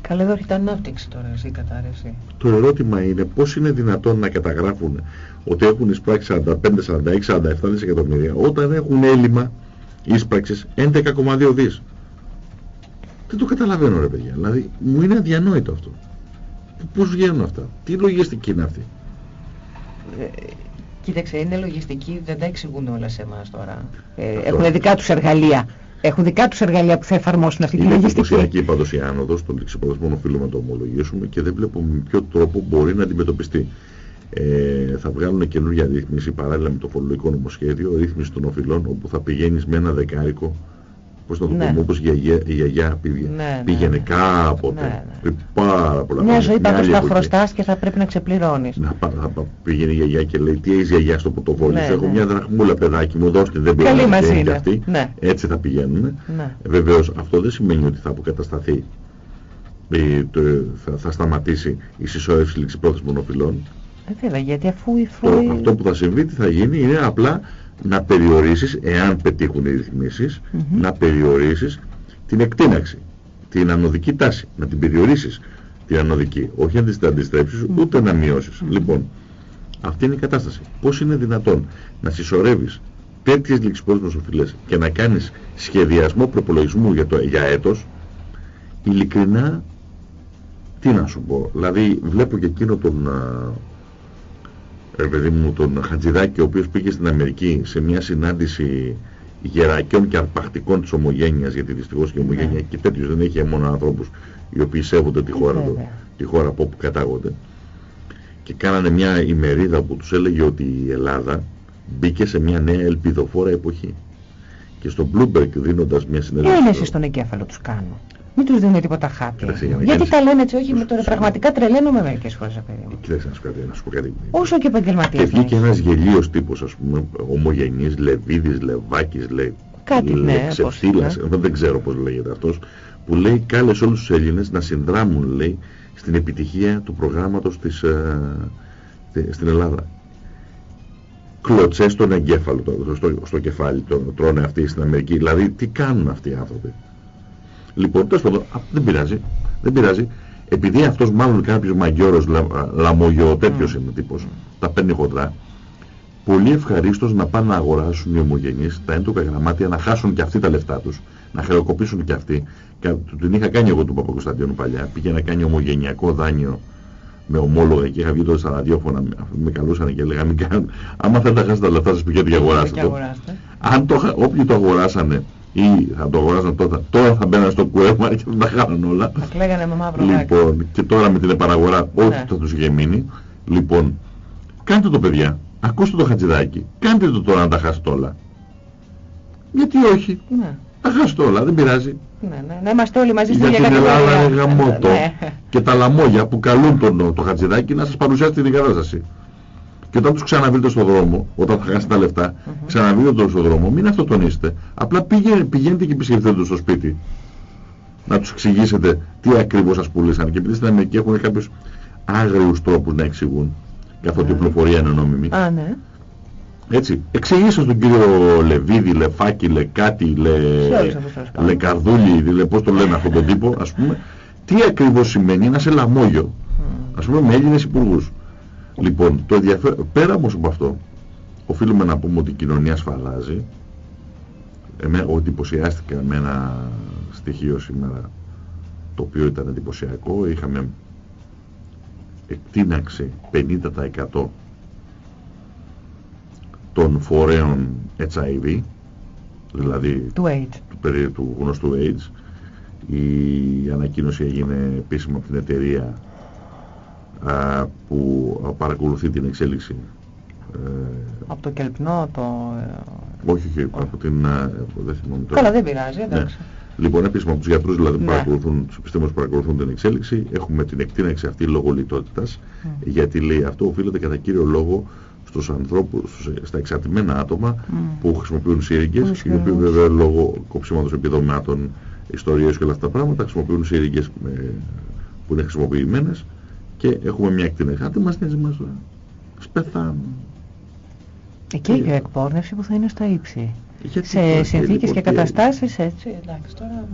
Καλά εδώ ήταν ανάπτυξη τώρα εσύ η κατάρρευση. Το ερώτημα είναι πώς είναι δυνατόν να καταγράφουν ότι έχουν εισπράξει 45, 46, 47 δισεκατομμύρια όταν έχουν έλλειμμα ίσπραξης 11,2 δις. Δεν το καταλαβαίνω ρε παιδιά. Δηλαδή μου είναι αδιανόητο αυτό. Πώς βγαίνουν αυτά; Τι λογιστική είναι αυτή; Ε, κοίταξε, είναι λογιστική, δεν τα εξηγούν όλα σε εμάς τώρα. Ε, Αυτό. έχουν δικά τους εργαλεία. Έχουν δικά τους εργαλεία που θα εφαρμόσουν αυτή τη Είναι λογιστική. εντυπωσιακή πάντως η άνοδος των ληξιπρόθεσμων οφείλων να το ομολογήσουμε και δεν βλέπω με ποιο τρόπο μπορεί να αντιμετωπιστεί. Ε, θα βγάλουν καινούργια ρύθμιση παράλληλα με το φορολογικό νομοσχέδιο, ρύθμιση των οφειλών, όπου θα πηγαίνεις με ένα δεκάρικο, πώς να το Ναι. πούμε, όπως η γιαγιά, η γιαγιά πήγε- Ναι, ναι, πήγαινε ναι. κάποτε, Ναι, ναι. πριν πάρα πολλά Μια χρόνια, ζωή μια πάντως άλλη θα εποχή. χρωστάς και θα πρέπει να ξεπληρώνεις. Να πά- θα πά- πήγαινε η γιαγιά και λέει τι έχεις γιαγιά στο πορτοφόλι Ναι, σου, έχω ναι. μια δραχμούλα παιδάκι μου, δώστε δεν Καλή μπορεί να μας πηγαίνει είναι. και αυτή. Ναι. Έτσι θα πηγαίνουν. Ναι. Βεβαίως αυτό δεν σημαίνει ότι θα αποκατασταθεί, ε, το, θα, θα σταματήσει η συσσόρευση ληξιπρόθεσμων οφειλών. Ε, βέβαια, γιατί αφού η Το, φρούη... αυτό που θα συμβεί τι θα γίνει είναι απλά να περιορίσεις, εάν πετύχουν οι ρυθμίσεις, Μμμ. να περιορίσεις την εκτείναξη, την ανωδική τάση, να την περιορίσεις την ανωδική, όχι να την αντιστρέψεις, ούτε να μειώσεις. Λοιπόν, αυτή είναι η κατάσταση. Πώς είναι δυνατόν να συσσωρεύεις τέτοιες ληξιπρόθεσμες οφειλές και να κάνεις σχεδιασμό προπολογισμού για, το, για έτος, ειλικρινά, τι να σου πω, δηλαδή βλέπω και εκείνο τον, α, ρε παιδί μου, τον Χατζηδάκη, ο οποίος πήγε στην Αμερική σε μια συνάντηση γερακιών και αρπακτικών της ομογένειας, γιατί δυστυχώς και η ομογένεια και τέτοιους δεν έχει μόνο ανθρώπους οι οποίοι σέβονται τη χώρα, του, Βέβαια. τη χώρα από όπου κατάγονται. και κάνανε μια ημερίδα που τους έλεγε ότι η Ελλάδα μπήκε σε μια νέα ελπιδοφόρα εποχή. Και στο Bloomberg δίνοντας μια συνέντευξη... Ένεση στον εγκέφαλο τους κάνουν. Μην τους δίνουν τίποτα χάπια. Κοίταξε, για να Γιατί κάνεις- τα λένε έτσι, όχι με τώρα Σου- πραγματικά τρελαίνομαι μερικές φορές, παιδί μου. Κοίταξε να σου, κάτι, να σου πω κάτι. Όσο και Και επαγγελματίες. να βγήκε είσαι. ένας γελίος τύπος, ας πούμε, ομογενής, Λεβίδης, Λεβάκης, λε, Κάτι, ναι, Λεξεφύλας, πώς, δεν ξέρω πώς λέγεται αυτός, που λέει κάλεσε όλους τους Έλληνες να συνδράμουν, λέει, στην επιτυχία του προγράμματος της, ε, τε- στην Ελλάδα. Κλωτσές στον εγκέφαλο, το- στο, στο κεφάλι, το τρώνε αυτοί στην Αμερική. Δηλαδή, τι κάνουν αυτοί οι άνθρωποι; Λοιπόν, τέλος πάντων, α, δεν πειράζει, δεν πειράζει. Επειδή αυτός μάλλον κάποιος μαγκιόρος, λα, λαμογιό, τέτοιος είναι τύπος, τα παίρνει χοντρά, πολύ ευχαρίστως να πάνε να αγοράσουν οι ομογενείς τα έντοκα γραμμάτια, να χάσουν και αυτοί τα λεφτά τους, να χρεοκοπήσουν και αυτοί. Κα- του- Την είχα κάνει εγώ του Παπακοσταντίνου παλιά, πήγε να κάνει ομογενειακό δάνειο με ομόλογα και είχα βγει τότε στα ραδιόφωνα, με- με καλούσαν και έλεγα μην κάνουν. Άμα θέλετε να χάσετε τα λεφτά σας πηγαίνετε και αγοράστε Και το. αγοράστε. Αν το, είχα- όποιοι το αγοράσανε ή θα το αγοράσαν τότε, τώρα θα μπαίνανε στο κουέμα και θα τα χάνουν όλα. Θα κλαίγανε με μαύρο δάκρυ. Λοιπόν, και τώρα με την επαναγορά, ό,τι Ναι. θα τους είχε μείνει. Λοιπόν, κάντε το παιδιά, ακούστε το χατζηδάκι, κάντε το τώρα να τα χάσετε όλα. Γιατί όχι, Ναι, τα χάσετε όλα, δεν πειράζει. ναι, ναι. Να είμαστε όλοι μαζί στην Για ίδια την Ελλάδα κατηγορία. είναι γαμότο Ναι. και τα λαμόγια που καλούν τον, το χατζηδάκι να σας παρουσιάσει την κατάσταση. Και όταν τους ξαναβρείτε στον δρόμο, όταν θα χάσετε τα λεφτα ξαναβρείτε τον στον δρόμο, μην αυτοτονίσετε. Απλά πήγαινε, πηγαίνετε και επισκεφτείτε τους στο σπίτι. Να τους εξηγήσετε τι ακριβώς σας πουλήσαν. Και επειδή στην Αμερική έχουν κάποιους άγριους τρόπους να εξηγούν, καθότι η πληροφορία είναι νόμιμη. Α, ναι. Έτσι, εξηγήστε στον κύριο Λεβίδη, Λεφάκη, Λεκάτη, Λε... Σε όλους αυτούς τέλος πάντων. Λεκαρδούλη, λε, πώς το λένε αυτόν τον τύπο, ας πούμε, τι ακριβώς σημαίνει να σε λαμόγιο, ας πούμε με Έλληνες υπουργούς. Λοιπόν, το ενδιαφέρον, πέρα όμως από αυτό, οφείλουμε να πούμε ότι η κοινωνία σφαλάζει, Εμέ, ότι εντυπωσιάστηκα με ένα στοιχείο σήμερα, το οποίο ήταν εντυπωσιακό, είχαμε εκτείναξη 50% των φορέων HIV, δηλαδή Του AIDS. του, περί- του γνωστού AIDS. Η ανακοίνωση έγινε επίσημα από την εταιρεία α, που παρακολουθεί την εξέλιξη. Ε, Από το κελπνό, το... ε, όχι, όχι, από την... α, δεν θυμάμαι τώρα. Καλά, δεν πειράζει, εντάξει. Λοιπόν, επίσημα από τους γιατρούς δηλαδή που Ναι. παρακολουθούν, τους επιστήμονες που παρακολουθούν την εξέλιξη, έχουμε την εκτείναξη αυτή λόγω λιτότητας, γιατί λέει αυτό οφείλεται κατά κύριο λόγο στους ανθρώπους, στους- στα εξαρτημένα άτομα που χρησιμοποιούν σύριγγες, Τους οι οποίοι χειρουργούς. βέβαια λόγω κοψίματος επιδομάτων, ιστορίες και όλα αυτά τα πράγματα χρησιμοποιούν σύριγγες ε, που είναι χρησιμοποιημένες και έχουμε μια εκτείναξη. Αν δεν μας νοιάζει μας τώρα, ας πεθάνουν. Εκεί η εκπόρνευση που θα είναι στα ύψη. Γιατί Σε τώρα, συνθήκες λοιπόν, και τι- καταστάσεις έτσι. Εντάξει, τώρα...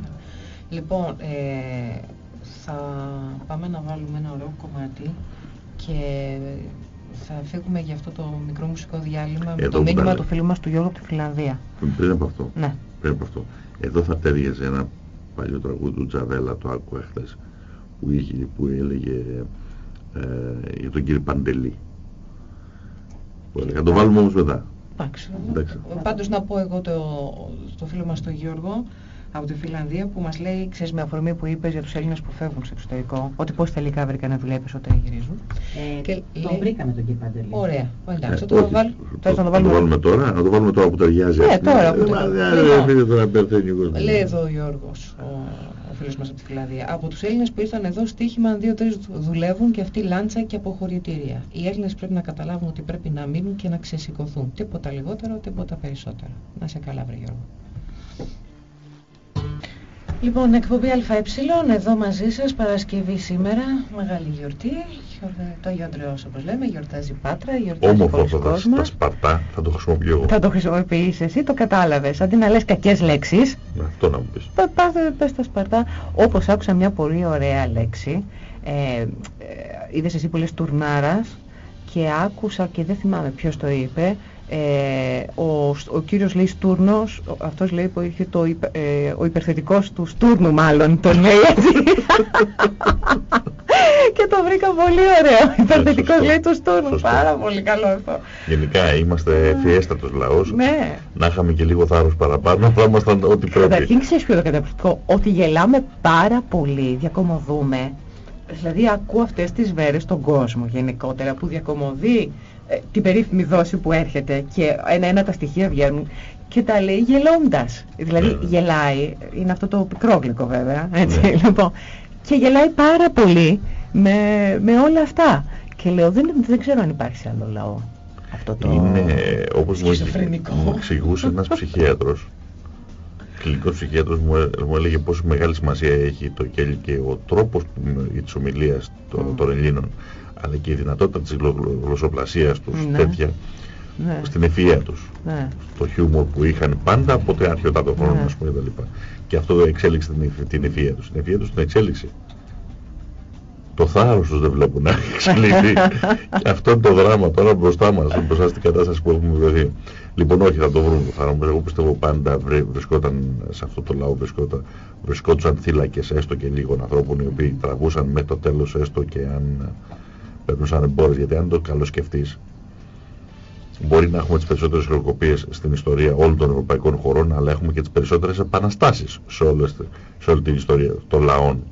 Λοιπόν, ε, θα πάμε να βάλουμε ένα ωραίο κομμάτι και θα φύγουμε για αυτό το μικρό μουσικό διάλειμμα με Εδώ το που μήνυμα τα του φίλου μας του Γιώργου από τη Φιλανδία. Πριν από αυτό. Ναι. Πριν από αυτό. Εδώ θα ταιριάζει ένα παλιό τραγούδι του Τζαβέλα, το άκουγα χθες, που, είχε, που έλεγε ε, για τον κύριο Παντελή. Που έλεγε, Θα το βάλουμε όμως μετά. Εντάξει. Εντάξει. Πάντως να πω εγώ το, το φίλο μας τον Γιώργο από τη Φιλανδία που μας λέει, ξέρεις με αφορμή που είπες για τους Έλληνες που φεύγουν στο εξωτερικό, ότι πώς τελικά βρήκαν δουλειά περισσότεροι γυρίζουν. Ε, Και τον λέει- βρήκαμε τον κύριο Παντελή. Ωραία. Εντάξει, Ε, θα το όχι, βάλω. το- Θες να το να το βάλουμε. βάλουμε τώρα, να το βάλουμε τώρα που ταιριάζει. Ναι, ας πούμε. τώρα που Ε, ταιριάζει. μα, Λοιπόν. ρε, φίλε, τώρα πεθαίνει ο κόσμος. Λέει εδώ ο Γιώργος, ο, ο φίλος μας από τη Φιλανδία. Από τους Έλληνες που ήρθαν εδώ στοίχημα δύο-τρεις δουλεύουν και αυτοί λάντσα και αποχωρητήρια. Οι Έλληνες πρέπει να καταλάβουν ότι πρέπει να μείνουν και να ξεσηκωθούν. Τίποτα λιγότερο, τίποτα περισσότερο. Να σε καλά βρε Γιώργο. Λοιπόν, εκπομπή ΑΕ, εδώ μαζί σας, Παρασκευή σήμερα, μεγάλη γιορτή, γιορτά- το Άγιο Ανδρεός όπως λέμε, γιορτάζει η Πάτρα, γιορτάζει Όμορφο πολλοί αυτό, τα, κόσμος. τα σπαρτά, θα το χρησιμοποιώ εγώ. Θα το χρησιμοποιείς εσύ, το κατάλαβες. Αντί να λες κακές λέξεις, Αυτό να μου πεις. Πα- Πάθε, πες τα Σπαρτά. Όπως άκουσα μια πολύ ωραία λέξη, ε, ε, είδες εσύ που λες τουρνάρας και άκουσα και δεν θυμάμαι ποιος το είπε, ε, ο, ο κύριος λέει Στούρνος, ο- αυτός λέει που είχε το, υπε- ε, ο υπερθετικός του Στούρνου μάλλον, τον λέει έτσι. και το βρήκα πολύ ωραίο. Υπερθετικός σωστό. λέει του Στούρνου. Σωστό. Πάρα πολύ καλό αυτό. Γενικά είμαστε ευφιέστατος λαός. Ναι. Να είχαμε και λίγο θάρρος παραπάνω, θα ήμασταν ό,τι πρέπει. Καταρχήν ξέρεις ποιο είναι το καταπληκτικό, ότι γελάμε πάρα πολύ, διακομωδούμε, Δηλαδή ακούω αυτές τις μέρες στον κόσμο γενικότερα που διακομωδεί ε, την περίφημη δόση που έρχεται και ένα-ένα τα στοιχεία βγαίνουν και τα λέει γελώντας. Δηλαδή Ναι. γελάει, είναι αυτό το πικρόγλυκο βέβαια, έτσι Ναι. λοιπόν. Και γελάει πάρα πολύ με, με όλα αυτά. Και λέω δεν, δεν ξέρω αν υπάρχει σε άλλο λαό αυτό το... Είναι όπως μου, σχιζοφρενικό. μου εξηγούσε ένας ψυχίατρος κλινικός ψυχίατρος μου, ε- μου έλεγε πόσο μεγάλη σημασία έχει το κέλι και ο τρόπος που, με- της ομιλίας των, Μμ. των Ελλήνων αλλά και η δυνατότητα της γλω- γλω- γλωσσοπλασίας τους Ναι. τέτοια Ναι, στην ευφυΐα τους ναι. το χιούμορ που είχαν πάντα από την αρχαιότητα των χρόνων Ναι. ας πούμε, κτλ. Και αυτό εξέλιξε την, ευ- την ευφυΐα τους. Την ευφυΐα τους την εξέλιξε. Το θάρρος τους δεν βλέπουν να έχει εξελιχθεί. και αυτό είναι το δράμα τώρα μπροστά μας, μπροστά στην κατάσταση που έχουμε βρεθεί. Λοιπόν, όχι, θα το βρουν το θάρρος Εγώ πιστεύω πάντα βρε- βρισκόταν σε αυτό το λαό, βρισκόταν, βρισκόντουσαν θύλακες έστω και λίγων ανθρώπων οι οποίοι τραβούσαν με το τέλος έστω και αν περνούσαν εμπόρες. Γιατί αν το καλοσκεφτείς, Μπορεί να έχουμε τις περισσότερες χρεοκοπίες στην ιστορία όλων των ευρωπαϊκών χωρών, αλλά έχουμε και τις περισσότερες επαναστάσεις σε, όλες, σε όλη την ιστορία των λαών.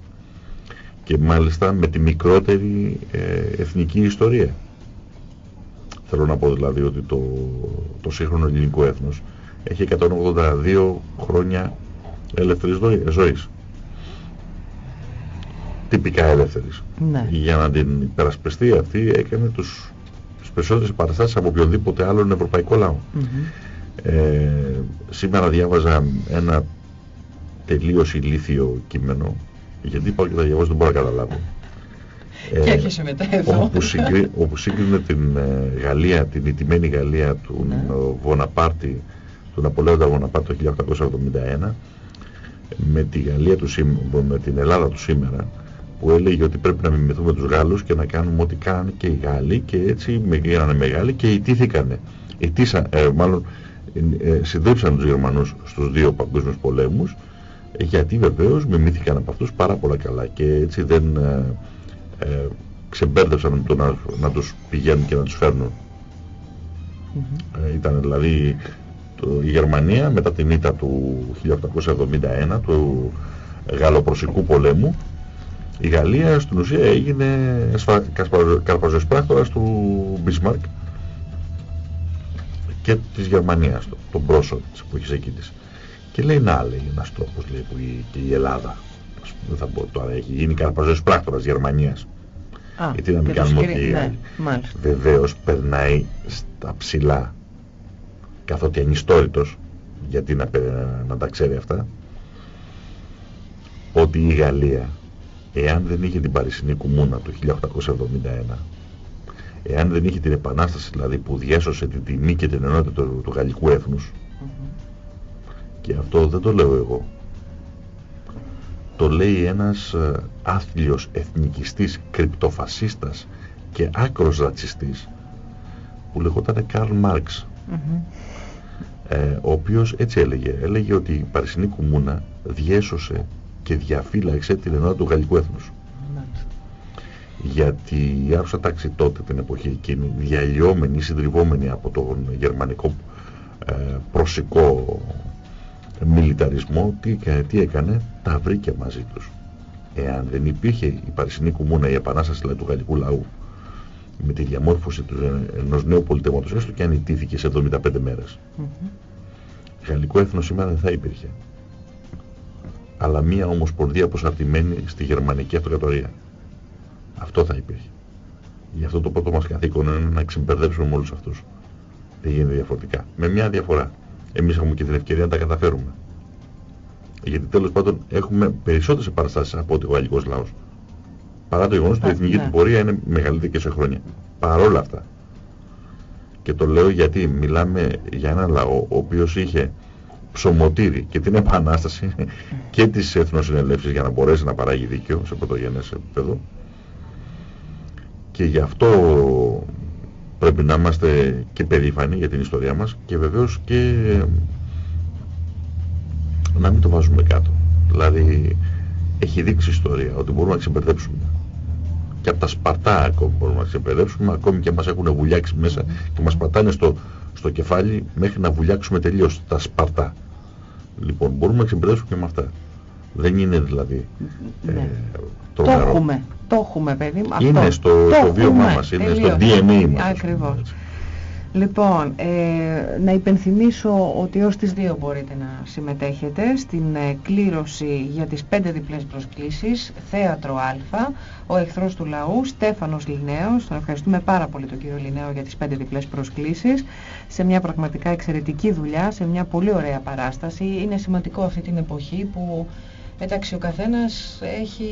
Και μάλιστα με τη μικρότερη ε, εθνική ιστορία. Θέλω να πω δηλαδή ότι το, το σύγχρονο ελληνικό έθνος έχει 182 χρόνια ελεύθερης δο- ζωής. Τυπικά ελεύθερης. Ναι. Για να την υπερασπιστεί αυτή έκανε τους, τις περισσότερες παραστάσεις από οποιοδήποτε άλλον ευρωπαϊκό λαό. Μμμ. Ε, σήμερα διάβαζα ένα τελείως ηλίθιο κείμενο γιατί πάω και τα διαβάζω δεν μπορώ να καταλάβω. Και έρχεσαι μετά εδώ. όπου, συγκρί, όπου σύγκρινε την ε, Γαλλία, την ιτημένη Γαλλία του Ναι. ε, Βοναπάρτη, του Ναπολέοντα Βοναπάρτη το 1871 με τη Γαλλία του σήμ- με την Ελλάδα του σήμερα που έλεγε ότι πρέπει να μιμηθούμε τους Γάλλους και να κάνουμε ό,τι κάνουν και οι Γάλλοι και έτσι με- γίνανε μεγάλοι και ιτήθηκανε. Ιτήσαν, ε, μάλλον ε, ε, συντρίψαν τους Γερμανούς στους δύο παγκόσμιους πολέμους ε, γιατί βεβαίως μιμήθηκαν από αυτούς πάρα πολλά καλά και έτσι δεν ε, ε, ξεμπέρδευσαν το να, να τους πηγαίνουν και να τους φέρνουν. Μμμ. Ε, ήταν δηλαδή το, η Γερμανία μετά την ήττα του 1871 του Γαλλοπροσικού πολέμου η Γαλλία στην ουσία έγινε σφα- κασπα- καρπαζοσπράκτορας του Μπισμάρκ και της Γερμανίας, το, τον πρόσωπο της εποχής εκείνης. Και λέει να λέει ένας τρόπος λέει, που η, και η Ελλάδα ας πούμε, δεν θα πω τώρα έχει γίνει καρπαζοσπράκτορας Γερμανίας Α, γιατί να μην και το κάνουμε σκρι- ό,τι οι ναι, άλλοι. μάλιστα. Βεβαίως περνάει στα ψηλά καθότι ανιστόρητος γιατί να, πε- να τα ξέρει αυτά ότι η Γαλλία εάν δεν είχε την Παρισινή Κουμούνα το 1871 εάν δεν είχε την Επανάσταση δηλαδή που διέσωσε την τιμή και την ενότητα του, του γαλλικού έθνους Μμμ. και αυτό δεν το λέω εγώ το λέει ένας ε, άθλιος εθνικιστής κρυπτοφασίστας και άκρος ρατσιστής που λεγόταν Καρλ Μάρξ Μμμ. ε, ο οποίος έτσι έλεγε έλεγε ότι η Παρισινή Κουμούνα διέσωσε και διαφύλαξε την ενότητα του γαλλικού έθνους Μάλιστα. γιατί η άρχουσα τάξη τότε την εποχή εκείνη διαλυόμενη, συντριβόμενη από τον γερμανικό ε, προσικό μιλιταρισμό τι, έκανε- τι έκανε, τα βρήκε μαζί τους εάν δεν υπήρχε η Παρισινή Κουμούνα η επανάσταση δηλαδή, του γαλλικού λαού με τη διαμόρφωση του ε, ενός νέου πολιτεύματος έστω και αν ιτήθηκε σε 75 μέρες Μμμ. γαλλικό έθνος σήμερα δεν θα υπήρχε αλλά μία ομοσπονδία αποσαρτημένη στη γερμανική αυτοκρατορία. Αυτό θα υπήρχε. Γι' αυτό το πρώτο μας καθήκον είναι να ξεμπερδέψουμε με όλους αυτούς. Δεν γίνεται διαφορετικά. Με μια διαφορά. Εμείς έχουμε και την ευκαιρία να τα καταφέρουμε. Γιατί τέλος πάντων έχουμε περισσότερες επαναστάσεις από ότι ο γαλλικός λαός. Παρά το γεγονός ότι η Α, εθνική ναι. του πορεία είναι μεγαλύτερη και σε χρόνια. Παρόλα αυτά. Και το λέω γιατί μιλάμε για ένα λαό ο οποίος είχε ψωμοτήρι και την επανάσταση και τις εθνοσυνελεύσεις για να μπορέσει να παράγει δίκαιο σε πρωτογενές επίπεδο και γι' αυτό πρέπει να είμαστε και περήφανοι για την ιστορία μας και βεβαίως και να μην το βάζουμε κάτω. Δηλαδή έχει δείξει η ιστορία ότι μπορούμε να ξεμπερδέψουμε. Και από τα Σπαρτά ακόμη μπορούμε να ξεμπερδέψουμε, ακόμη και μας έχουν βουλιάξει μέσα και μας πατάνε στο, στο κεφάλι μέχρι να βουλιάξουμε τελείως τα Σπαρτά. Λοιπόν, μπορούμε να ξεμπερδέψουμε και με αυτά. Δεν είναι δηλαδή Ναι. ε, Το τρομερό. έχουμε. Το έχουμε, παιδί μου. Είναι Αυτό. στο, Το στο βίωμά έχουμε. μας, είναι Τελείως. στο DME μας. ας πούμε, Ακριβώς. Έτσι. Λοιπόν, ε, να υπενθυμίσω ότι ως τις δύο μπορείτε να συμμετέχετε στην ε, κλήρωση για τις πέντε διπλές προσκλήσεις Θέατρο Α, ο εχθρός του λαού, Στέφανος Λινέος. Τον ευχαριστούμε πάρα πολύ τον κύριο Λινέο για τις πέντε διπλές προσκλήσεις σε μια πραγματικά εξαιρετική δουλειά, σε μια πολύ ωραία παράσταση. Είναι σημαντικό αυτή την εποχή που Εντάξει, ο καθένας έχει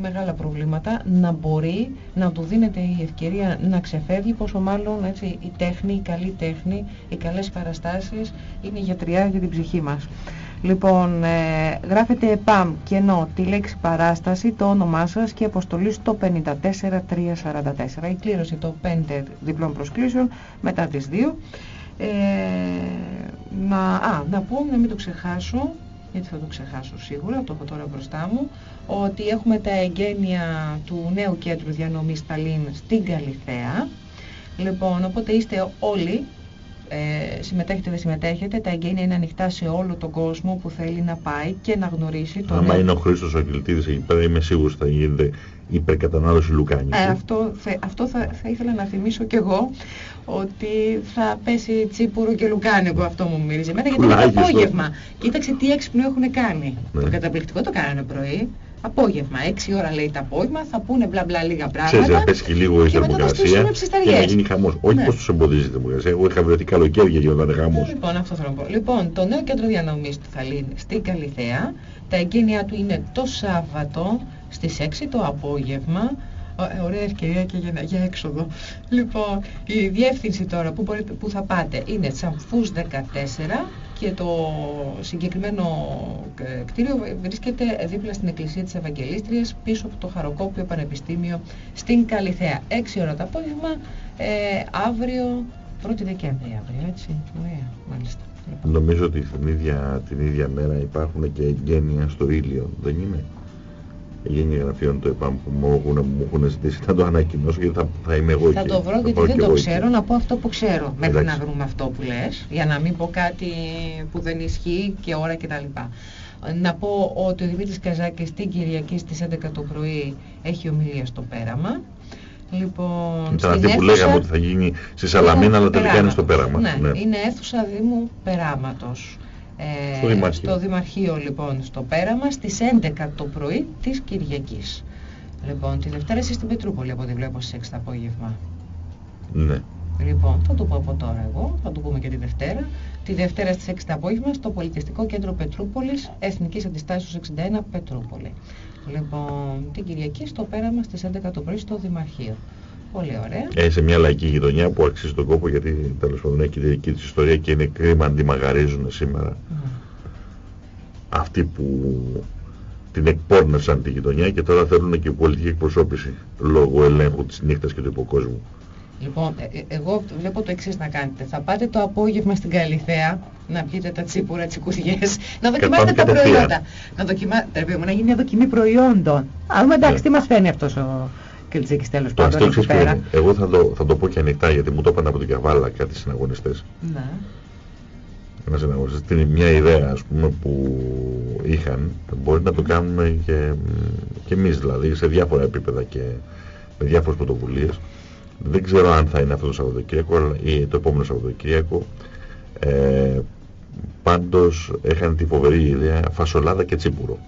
μεγάλα προβλήματα να μπορεί να του δίνεται η ευκαιρία να ξεφεύγει, πόσο μάλλον έτσι, η τέχνη, η καλή τέχνη, οι καλές παραστάσεις είναι γιατριά για την ψυχή μας. Λοιπόν, ε, γράφετε ΕΠΑΜ κενό τη λέξη παράσταση, το όνομά σας και αποστολή στο 54344. Η κλήρωση των 5 διπλών προσκλήσεων μετά τις 2. Ε, να, α, να πω, να μην το ξεχάσω, γιατί θα το ξεχάσω σίγουρα, το έχω τώρα μπροστά μου, ότι έχουμε τα εγγένεια του νέου κέντρου διανομής Ταλίν στην Καλυθέα. Λοιπόν, οπότε είστε όλοι, ε, συμμετέχετε δεν συμμετέχετε, τα εγγένεια είναι ανοιχτά σε όλο τον κόσμο που θέλει να πάει και να γνωρίσει το Άμα νέο είναι ο Χρήστος ο Αγγελτίδης εκεί πέρα, είμαι σίγουρος ότι θα γίνεται υπερκατανάλωση λουκάνικου. Ε, αυτό θα, αυτό θα, θα ήθελα να θυμίσω κι εγώ ότι θα πέσει τσίπουρο και λουκάνικο αυτό μου μύριζε. Εμένα γιατί είναι το Τουλάχιστον. απόγευμα. Κοίταξε τι έξυπνο έχουν κάνει. Ναι. Το καταπληκτικό το κάνανε πρωί. Απόγευμα, 6 ώρα λέει το απόγευμα, θα πούνε μπλα μπλα λίγα πράγματα. Ξέρεις, να πέσει και λίγο η και μετά θα θερμοκρασία στήσουν και ψισταριές. να γίνει χαμός. Όχι Ναι. πως τους εμποδίζει η θερμοκρασία. Εγώ είχα βρει ότι καλοκαίρια γινόταν χαμός. Λοιπόν, αυτό θέλω να πω. Λοιπόν, το νέο κέντρο διανομής του Θαλήν στην Καλυθέα, τα εγγένειά του είναι το Σάββατο στις 6 το απόγευμα. Ω- Ωραία ευκαιρία και για, να- για έξοδο. Λοιπόν, η διεύθυνση τώρα που, μπορείτε, που θα πάτε είναι Τσαμφούς 14 και το συγκεκριμένο ε, κτίριο βρίσκεται δίπλα στην Εκκλησία της Ευαγγελίστριας πίσω από το Χαροκόπιο Πανεπιστήμιο στην Καλυθέα. 6 ώρα το απόγευμα, ε, αύριο, 1η Δεκέμβρη αύριο, έτσι. Ωραία, μάλιστα. Λοιπόν. Νομίζω ότι την ίδια, την ίδια μέρα υπάρχουν και εγγένεια στο ήλιο, δεν είναι; Εγγένεια γραφείων το ΕΠΑΜ που μου έχουν, μου έχουν ζητήσει να το ανακοινώσω γιατί θα, θα είμαι εγώ Θα εκεί. το βρω γιατί πάω δεν και το εγώ εκεί. ξέρω, να πω αυτό που ξέρω μέχρι Εντάξει. να βρούμε αυτό που λες, για να μην πω κάτι που δεν ισχύει και ώρα κτλ. Να πω ότι ο Δημήτρης Καζάκης την Κυριακή στις 11 το πρωί έχει ομιλία στο Πέραμα. Λοιπόν, Ήταν αυτή που λέγαμε ότι θα γίνει στη Σαλαμίνα, αλλά τελικά είναι στο πέραμα. Ναι, είναι αίθουσα Δήμου Περάματος. Ε, Στο Δημαρχείο. στο Δημαρχείο λοιπόν στο Πέραμα στις 11 το πρωί της Κυριακής. Λοιπόν, τη Δευτέρα είσαι στην Πετρούπολη από ό,τι βλέπω στις 6 το απόγευμα. Ναι. Λοιπόν, θα το πω από τώρα εγώ, θα το πούμε και τη Δευτέρα. Τη Δευτέρα στις 6 το απόγευμα στο Πολιτιστικό Κέντρο Πετρούπολης, Εθνικής Αντιστάσεως 61 Πετρούπολη. Λοιπόν, την Κυριακή στο πέραμα στις 11 το πρωί στο Δημαρχείο. Πολύ ωραία. Ε, σε μια λαϊκή γειτονιά που αξίζει τον κόπο γιατί τέλος πάντων έχει τη δική της ιστορία και είναι κρίμα αν τη μαγαρίζουν σήμερα Ναι. αυτοί που την εκπόρνευσαν τη γειτονιά και τώρα θέλουν και πολιτική εκπροσώπηση λόγω ελέγχου της νύχτας και του υποκόσμου. Λοιπόν, ε, ε, εγώ βλέπω το εξής να κάνετε. Θα πάτε το απόγευμα στην Καλυθέα να πιείτε τα τσίπουρα τσικουδιές, να δοκιμάσετε τα κατευθείαν. προϊόντα. Να δοκιμάσετε, ρε παιδί μου, να γίνει μια δοκιμή προϊόντων. Α, εντάξει, Ναι. τι μας φαίνει αυτός ο Κελτζίκης τέλος Το πάντων αστείο εκεί ξέρεις ποιο πέρα. είναι. Εγώ θα το, θα το πω και ανοιχτά γιατί μου το είπαν από την Καβάλα κάτι συναγωνιστές. Ναι. Ένας συναγωνιστές. Την μια ιδέα ας πούμε που είχαν μπορεί να το κάνουμε και, και εμείς δηλαδή σε διάφορα επίπεδα και με διάφορες πρωτοβουλίες. Δεν ξέρω αν θα είναι αυτό το Σαββατοκύριακο αλλά, ή το επόμενο Σαββατοκύριακο. Ε, πάντως είχαν τη φοβερή ιδέα φασολάδα και τσίπουρο.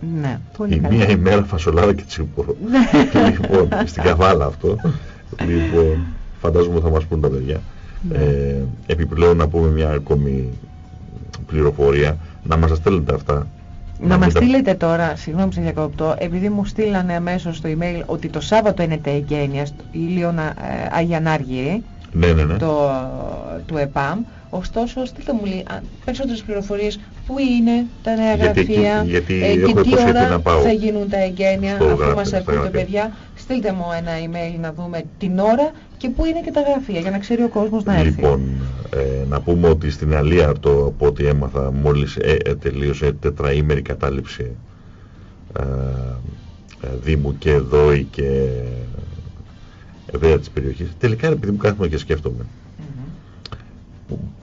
Ναι, πολύ Η καλά. μία ημέρα φασολάδα και τσίπουρο. λοιπόν, στην Καβάλα αυτό. λοιπόν, φαντάζομαι θα μας πούν τα παιδιά. Ναι. Ε, επιπλέον να πούμε μια ακόμη πληροφορία. Να μας τα στέλνετε αυτά. Να μας μην τα- στείλετε τώρα, συγγνώμη σε διακόπτω, επειδή μου στείλανε αμέσως στο email ότι το Σάββατο είναι τα εγγένεια στο Ηλίωνα ε, Αγιανάργυρη, Ναι, ναι, ναι. το, του ΕΠΑΜ. Ωστόσο, στείλτε μου λίγο περισσότερες πληροφορίες πού είναι τα νέα Γιατί εκεί- γραφεία γιατί ε, έχω και τι υποσχεθεί ώρα να πάω θα γίνουν τα εγγένεια στο αφού γράφει- μας στα ακούτε γραφεία. παιδιά. Στείλτε μου ένα email να δούμε την ώρα και πού είναι και τα γραφεία για να ξέρει ο κόσμος να έρθει. Λοιπόν, ε, να πούμε ότι στην Αλίαρτο, από ό,τι έμαθα, μόλις ε, ε, τελείωσε τετραήμερη κατάληψη ε, ε, Δήμου και Δόη και Εβαία της περιοχής. Τελικά, επειδή μου κάθομαι και σκέφτομαι, Μμμ. που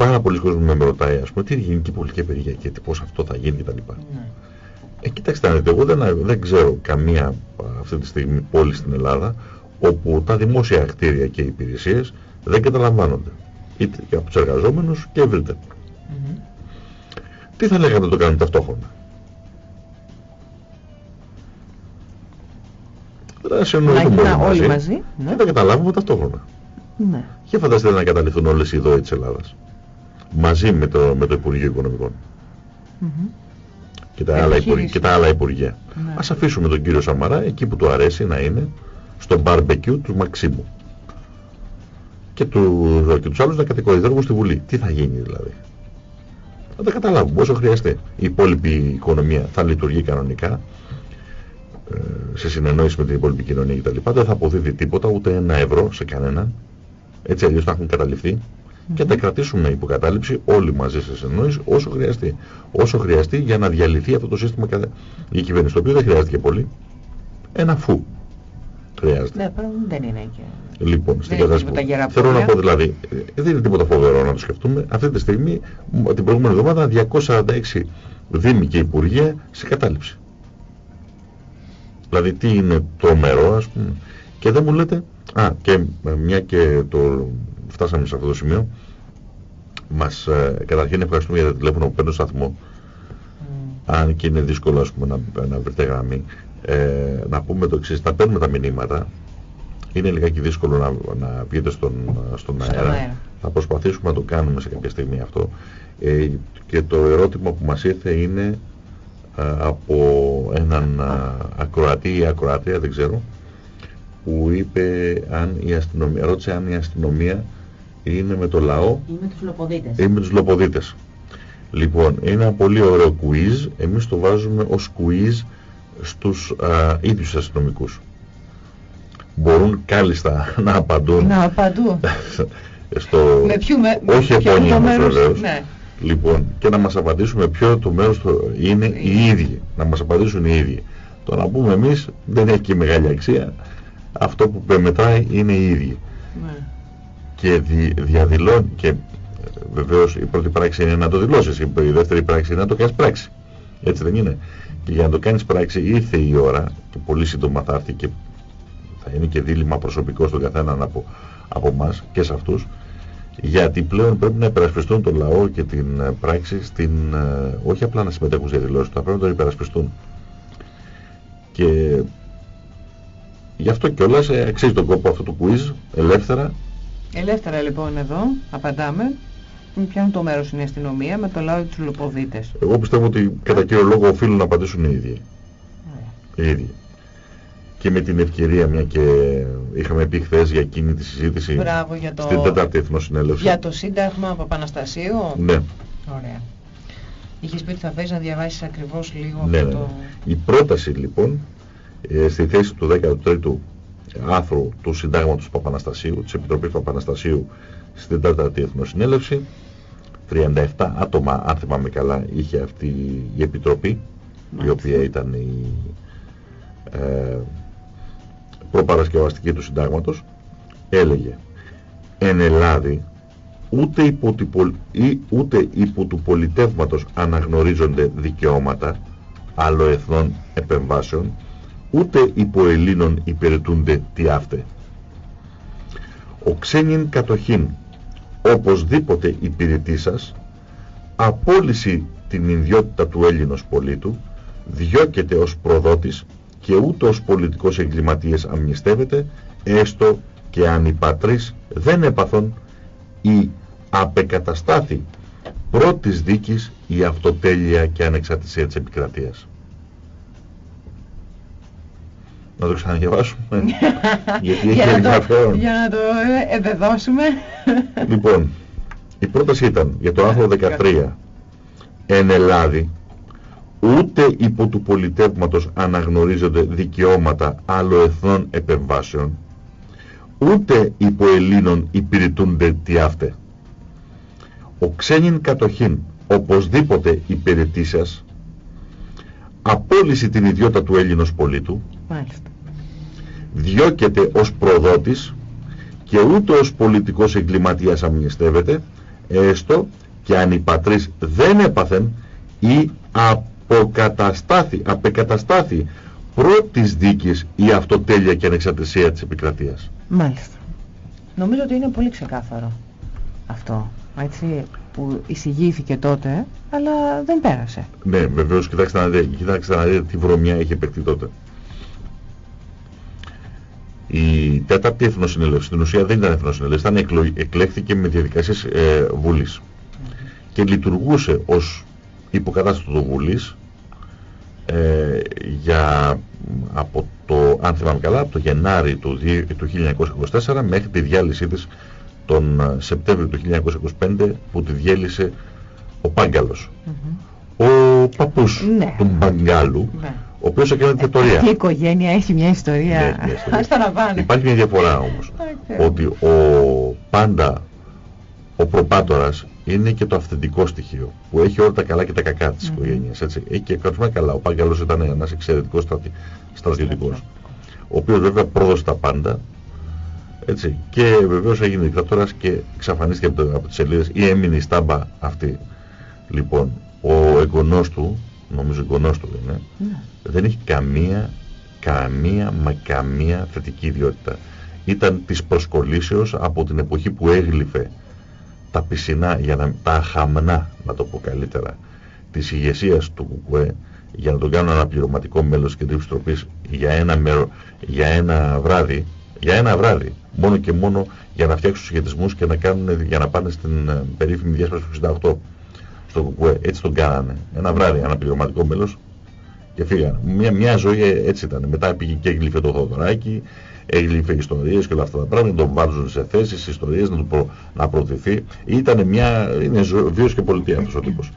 πάρα πολλοί κόσμοι με ρωτάει, ας πούμε, τι είναι η γενική πολιτική απεργία και τι, πώς αυτό θα γίνει κτλ. Ναι. Ε, κοίτα, Κοιτάξτε, να δείτε, εγώ δεν, δεν ξέρω καμία αυτή τη στιγμή πόλη στην Ελλάδα όπου τα δημόσια κτίρια και οι υπηρεσίες δεν καταλαμβάνονται. Είτε από τους εργαζόμενους και ευρύτερα. Τι θα λέγατε να το κάνουμε ταυτόχρονα; Να συνοηθούμε όλοι, όλοι μαζί, ναι. και τα καταλάβουμε ταυτόχρονα. Ναι. Και φανταστείτε να καταληφθούν όλες οι ΔΟΕ της Ελλάδας. Μαζί με το, με το Υπουργείο Οικονομικών. Mm -hmm. και, τα άλλα υπουργεία, και τα άλλα υπουργεία. Ναι. Ας αφήσουμε τον κύριο Σαμαρά εκεί που του αρέσει να είναι στο barbecue του Μαξίμου. Και, του, και τους άλλους να κατοικοειδεύουν στη Βουλή. Τι θα γίνει δηλαδή; Θα τα καταλάβουμε όσο χρειαστεί. Η υπόλοιπη οικονομία θα λειτουργεί κανονικά ε, σε συνεννόηση με την υπόλοιπη κοινωνία κτλ. Δεν θα αποδίδει τίποτα ούτε ένα ευρώ σε κανέναν. Έτσι αλλιώς θα έχουν καταληφθεί και θα κρατήσουμε υποκατάληψη όλοι μαζί σε συνεννόηση όσο χρειαστεί. Όσο χρειαστεί για να διαλυθεί αυτό το σύστημα η κυβέρνηση, το οποίο δεν χρειάστηκε πολύ. Ένα φου χρειάζεται. Ναι, δεν είναι και... Λοιπόν, στην κατάσταση θέλω να πω δηλαδή, ε, δεν είναι τίποτα φοβερό να το σκεφτούμε. Αυτή τη στιγμή, την προηγούμενη εβδομάδα, 246 δήμοι και υπουργεία σε κατάληψη. Δηλαδή τι είναι τρομερό ας πούμε. Και δεν μου λέτε, α και μια και το φτάσαμε σε αυτό το σημείο, μας ε, καταρχήν ευχαριστούμε για το τηλέφωνο που παίρνω στο σταθμό. Mm. Αν και είναι δύσκολο ας πούμε να, να βρείτε γραμμή. Ε, να πούμε το εξής, θα παίρνουμε τα μηνύματα. Είναι λιγάκι δύσκολο να, να βγείτε στον, στον αέρα. Θα προσπαθήσουμε να το κάνουμε σε κάποια στιγμή αυτό. Ε, και το ερώτημα που μας ήρθε είναι από έναν ακροατή ή ακροάτρια, δεν ξέρω, που είπε αν η αστυνομία, ρώτησε αν η αστυνομία είναι με το λαό ή με τους λοποδίτες. Ή με τους λοποδίτες. Λοιπόν, είναι ένα πολύ ωραίο quiz. Εμείς το βάζουμε ως quiz στους α, ίδιους αστυνομικούς. Μπορούν κάλλιστα να απαντούν. Να απαντούν. στο... Με ποιο, με, όχι επώνυμος βεβαίως. Ναι. Λοιπόν, και να μας απαντήσουμε ποιο το μέρος το είναι οι ίδιοι. Να μας απαντήσουν οι ίδιοι. Το να πούμε εμείς δεν έχει και μεγάλη αξία. Αυτό που μετράει είναι οι ίδιοι. Ναι. Και δι, διαδηλώνει και ε, βεβαίως η πρώτη πράξη είναι να το δηλώσεις. Η δεύτερη πράξη είναι να το κάνεις πράξη. Έτσι δεν είναι. Και για να το κάνεις πράξη ήρθε η ώρα και πολύ σύντομα θα έρθει και θα είναι και δίλημα προσωπικό στον καθέναν από, από εμά και σε αυτούς γιατί πλέον πρέπει να υπερασπιστούν τον λαό και την ε, πράξη στην, ε, όχι απλά να συμμετέχουν σε διαδηλώσεις, θα πρέπει να τον υπερασπιστούν. Και γι' αυτό κιόλας ε, αξίζει τον κόπο αυτού του quiz, ελεύθερα. Ελεύθερα λοιπόν εδώ, απαντάμε. Πιάνουν το μέρος είναι η αστυνομία με το λαό και τους λοποδίτες. Εγώ πιστεύω ότι κατά κύριο λόγο οφείλουν να απαντήσουν οι ίδιοι. Οι ίδιοι και με την ευκαιρία μια και είχαμε πει χθες για εκείνη τη συζήτηση Μπράβο, για το... στην τέταρτη εθνοσυνέλευση. Για το Σύνταγμα Παπαναστασίου. Ναι. Ωραία. Είχες πει ότι θα θες να διαβάσεις ακριβώς λίγο ναι, αυτό ναι, το... Η πρόταση λοιπόν ε, στη θέση του 13ου άρθρου του Συντάγματος Παπαναστασίου, της Επιτροπής Παπαναστασίου στην τέταρτη εθνοσυνέλευση. 37 άτομα, αν θυμάμαι καλά, είχε αυτή η Επιτροπή, η οποία ήταν η ε, προπαρασκευαστική του συντάγματος έλεγε εν Ελλάδη ούτε υπό, ή, ούτε υπό του πολιτεύματος αναγνωρίζονται δικαιώματα εθνών επεμβάσεων ούτε υπό Ελλήνων υπηρετούνται τι αύτε. Ο ξένην κατοχήν οπωσδήποτε υπηρετή σας απόλυση την ιδιότητα του Έλληνος πολίτου διώκεται ως προδότης και ούτε ως πολιτικός εγκληματίες αμνηστεύεται, έστω και αν οι πατρείς δεν έπαθον ή απεκαταστάθη πρώτης δίκης η αυτοτέλεια και ανεξαρτησία της επικρατείας. Να το ξαναδιαβάσουμε, γιατί έχει ενδιαφέρον. Για να το εδεδώσουμε. Λοιπόν, η πρόταση ήταν για το άρθρο 13. Εν Ελλάδη, ούτε υπό του πολιτεύματος αναγνωρίζονται δικαιώματα εθνών επεμβάσεων, ούτε υπό Ελλήνων υπηρετούνται τι αύτε. Ο ξένην κατοχήν οπωσδήποτε υπηρετή σας, απόλυση την ιδιότητα του Έλληνος πολίτου, Μάλιστα. Διώκεται ως προδότης και ούτε ως πολιτικός εγκληματίας αμνηστεύεται, έστω και αν οι πατρείς δεν έπαθεν ή αποκαταστάθη, απεκαταστάθη πρώτης δίκης η αυτοτέλεια και ανεξαρτησία της επικρατείας. Μάλιστα. Νομίζω ότι είναι πολύ ξεκάθαρο αυτό. Έτσι, που εισηγήθηκε τότε, αλλά δεν πέρασε. Ναι, βεβαίως, κοιτάξτε να δείτε, κοιτάξτε να δείτε τι βρωμιά είχε παιχτεί τότε. Η τέταρτη εθνοσυνέλευση, στην ουσία δεν ήταν εθνοσυνέλευση, ήταν εκλο... εκλέχθηκε με διαδικασίες ε, βουλής. Και λειτουργούσε ως υποκατάστατο του βουλής ε, για από το, αν θυμάμαι καλά, από το Γενάρη του, του 1924 μέχρι τη διάλυσή της τον ε, Σεπτέμβριο του 1925 που τη διέλυσε ο Πάγκαλος. Ο παππούς Ναι. του Παγκάλου, Ναι. Ο οποίος έκανε τη θεωρία. Αυτή η οικογένεια έχει μια ιστορία. Ναι, μια ιστορία. Άσ' τα να πάνε. Υπάρχει μια διαφορά όμως. Οκ. Ότι ο πάντα ο προπάτορας είναι και το αυθεντικό στοιχείο που έχει όλα τα καλά και τα κακά της οικογένειας. Έτσι. Έχει και και τα καλά. Ο Πάγκαλος ήταν ένας εξαιρετικός στρατη... στρατιωτικός. Ο οποίος βέβαια πρόδωσε τα πάντα. Έτσι. Και βεβαίως έγινε δικτάτορας και εξαφανίστηκε από, το, από τις σελίδες ή έμεινε η στάμπα αυτή. Λοιπόν, ο εγγονός του, νομίζω εγγονός του είναι, Ναι. δεν έχει καμία, καμία, μα καμία θετική ιδιότητα. Ήταν της προσκολήσεως από την εποχή που έγλυφε τα πισινά, για να, τα αχαμνά, να το πω καλύτερα, της ηγεσίας του ΚΚΕ για να τον κάνουν αναπληρωματικό μέλος της Κεντρικής Τροπής για ένα, μέρο, για ένα βράδυ, για ένα βράδυ, μόνο και μόνο για να φτιάξουν συγχετισμούς και να, κάνουν, για να πάνε στην ε, περίφημη διάσπαση του 68 στο ΚΚΕ. Έτσι τον κάνανε. Ένα βράδυ αναπληρωματικό μέλος και φύγανε. Μια, μια ζωή έτσι ήταν. Μετά πήγε και έγλυφε το Θοδωράκι, έγλυφε ιστορίες και όλα αυτά τα πράγματα, να τον βάζουν σε θέσεις, ιστορίες, να, του προ, να προωθηθεί. Ήταν μια, είναι ζω, βίος και πολιτεία αυτός ο τύπος.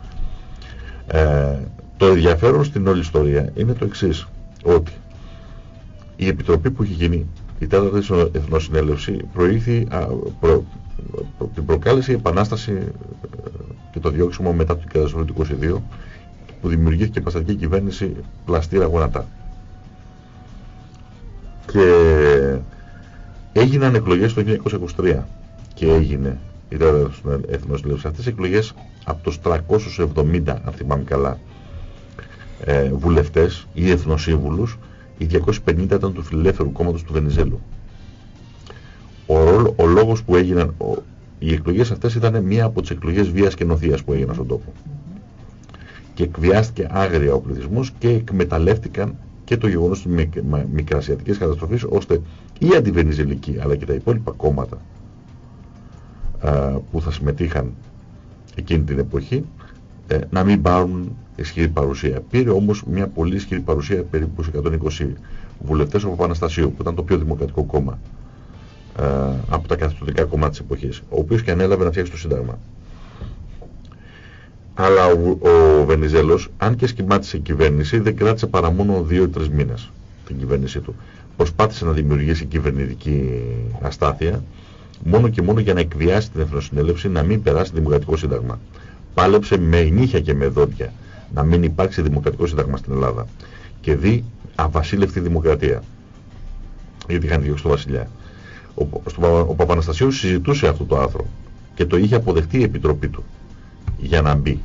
Ε, το ενδιαφέρον στην όλη ιστορία είναι το εξής, ότι η επιτροπή που έχει γίνει, η τέταρτη εθνοσυνέλευση, προήλθε, α, προ, προ, την προκάλεσε η επανάσταση ε, και το διώξιμο μετά την καταστροφή του 22 που δημιουργήθηκε η παστατική κυβέρνηση πλαστήρα γονατά. Και έγιναν εκλογές το 1923 και έγινε η εθνοσυνέλευση. Αυτές οι εκλογές από τους 370, αν θυμάμαι καλά, ε, βουλευτές ή εθνοσύμβουλους, οι 250 ήταν του φιλελεύθερου κόμματος του Βενιζέλου. Ο, ρόλο, ο λόγος που έγιναν, ο, οι εκλογές αυτές ήταν μία από τις εκλογές βίας και νοθείας που έγιναν στον τόπο και εκβιάστηκε άγρια ο πληθυσμός και εκμεταλλεύτηκαν και το γεγονός της μικ, μικρασιατικής καταστροφής ώστε η αντιβενιζελική αλλά και τα υπόλοιπα κόμματα α, που θα συμμετείχαν εκείνη την εποχή ε, να μην πάρουν ισχυρή παρουσία. Πήρε όμως μια πολύ ισχυρή παρουσία περίπου 120 βουλευτές από Παναστασίου που ήταν το πιο δημοκρατικό κόμμα ε, από τα καθιστοτικά κομμάτια της εποχής ο οποίος και ανέλαβε να φτιάξει το Σύνταγμα αλλά ο, ο Βενιζέλος, αν και σχημάτισε η κυβέρνηση, δεν κράτησε παρά μόνο 2-3 μήνες την κυβέρνησή του. Προσπάθησε να δημιουργήσει κυβερνητική αστάθεια, μόνο και μόνο για να εκβιάσει την Εθνοσυνέλευση να μην περάσει δημοκρατικό σύνταγμα. Πάλεψε με νύχια και με δόντια να μην υπάρξει δημοκρατικό σύνταγμα στην Ελλάδα. Και δει αβασίλευτη δημοκρατία. Γιατί είχαν διώξει τον Βασιλιά. Ο, ο, ο Παπαναστασίου συζητούσε αυτό το άρθρο και το είχε αποδεχτεί η επιτροπή του για να μπει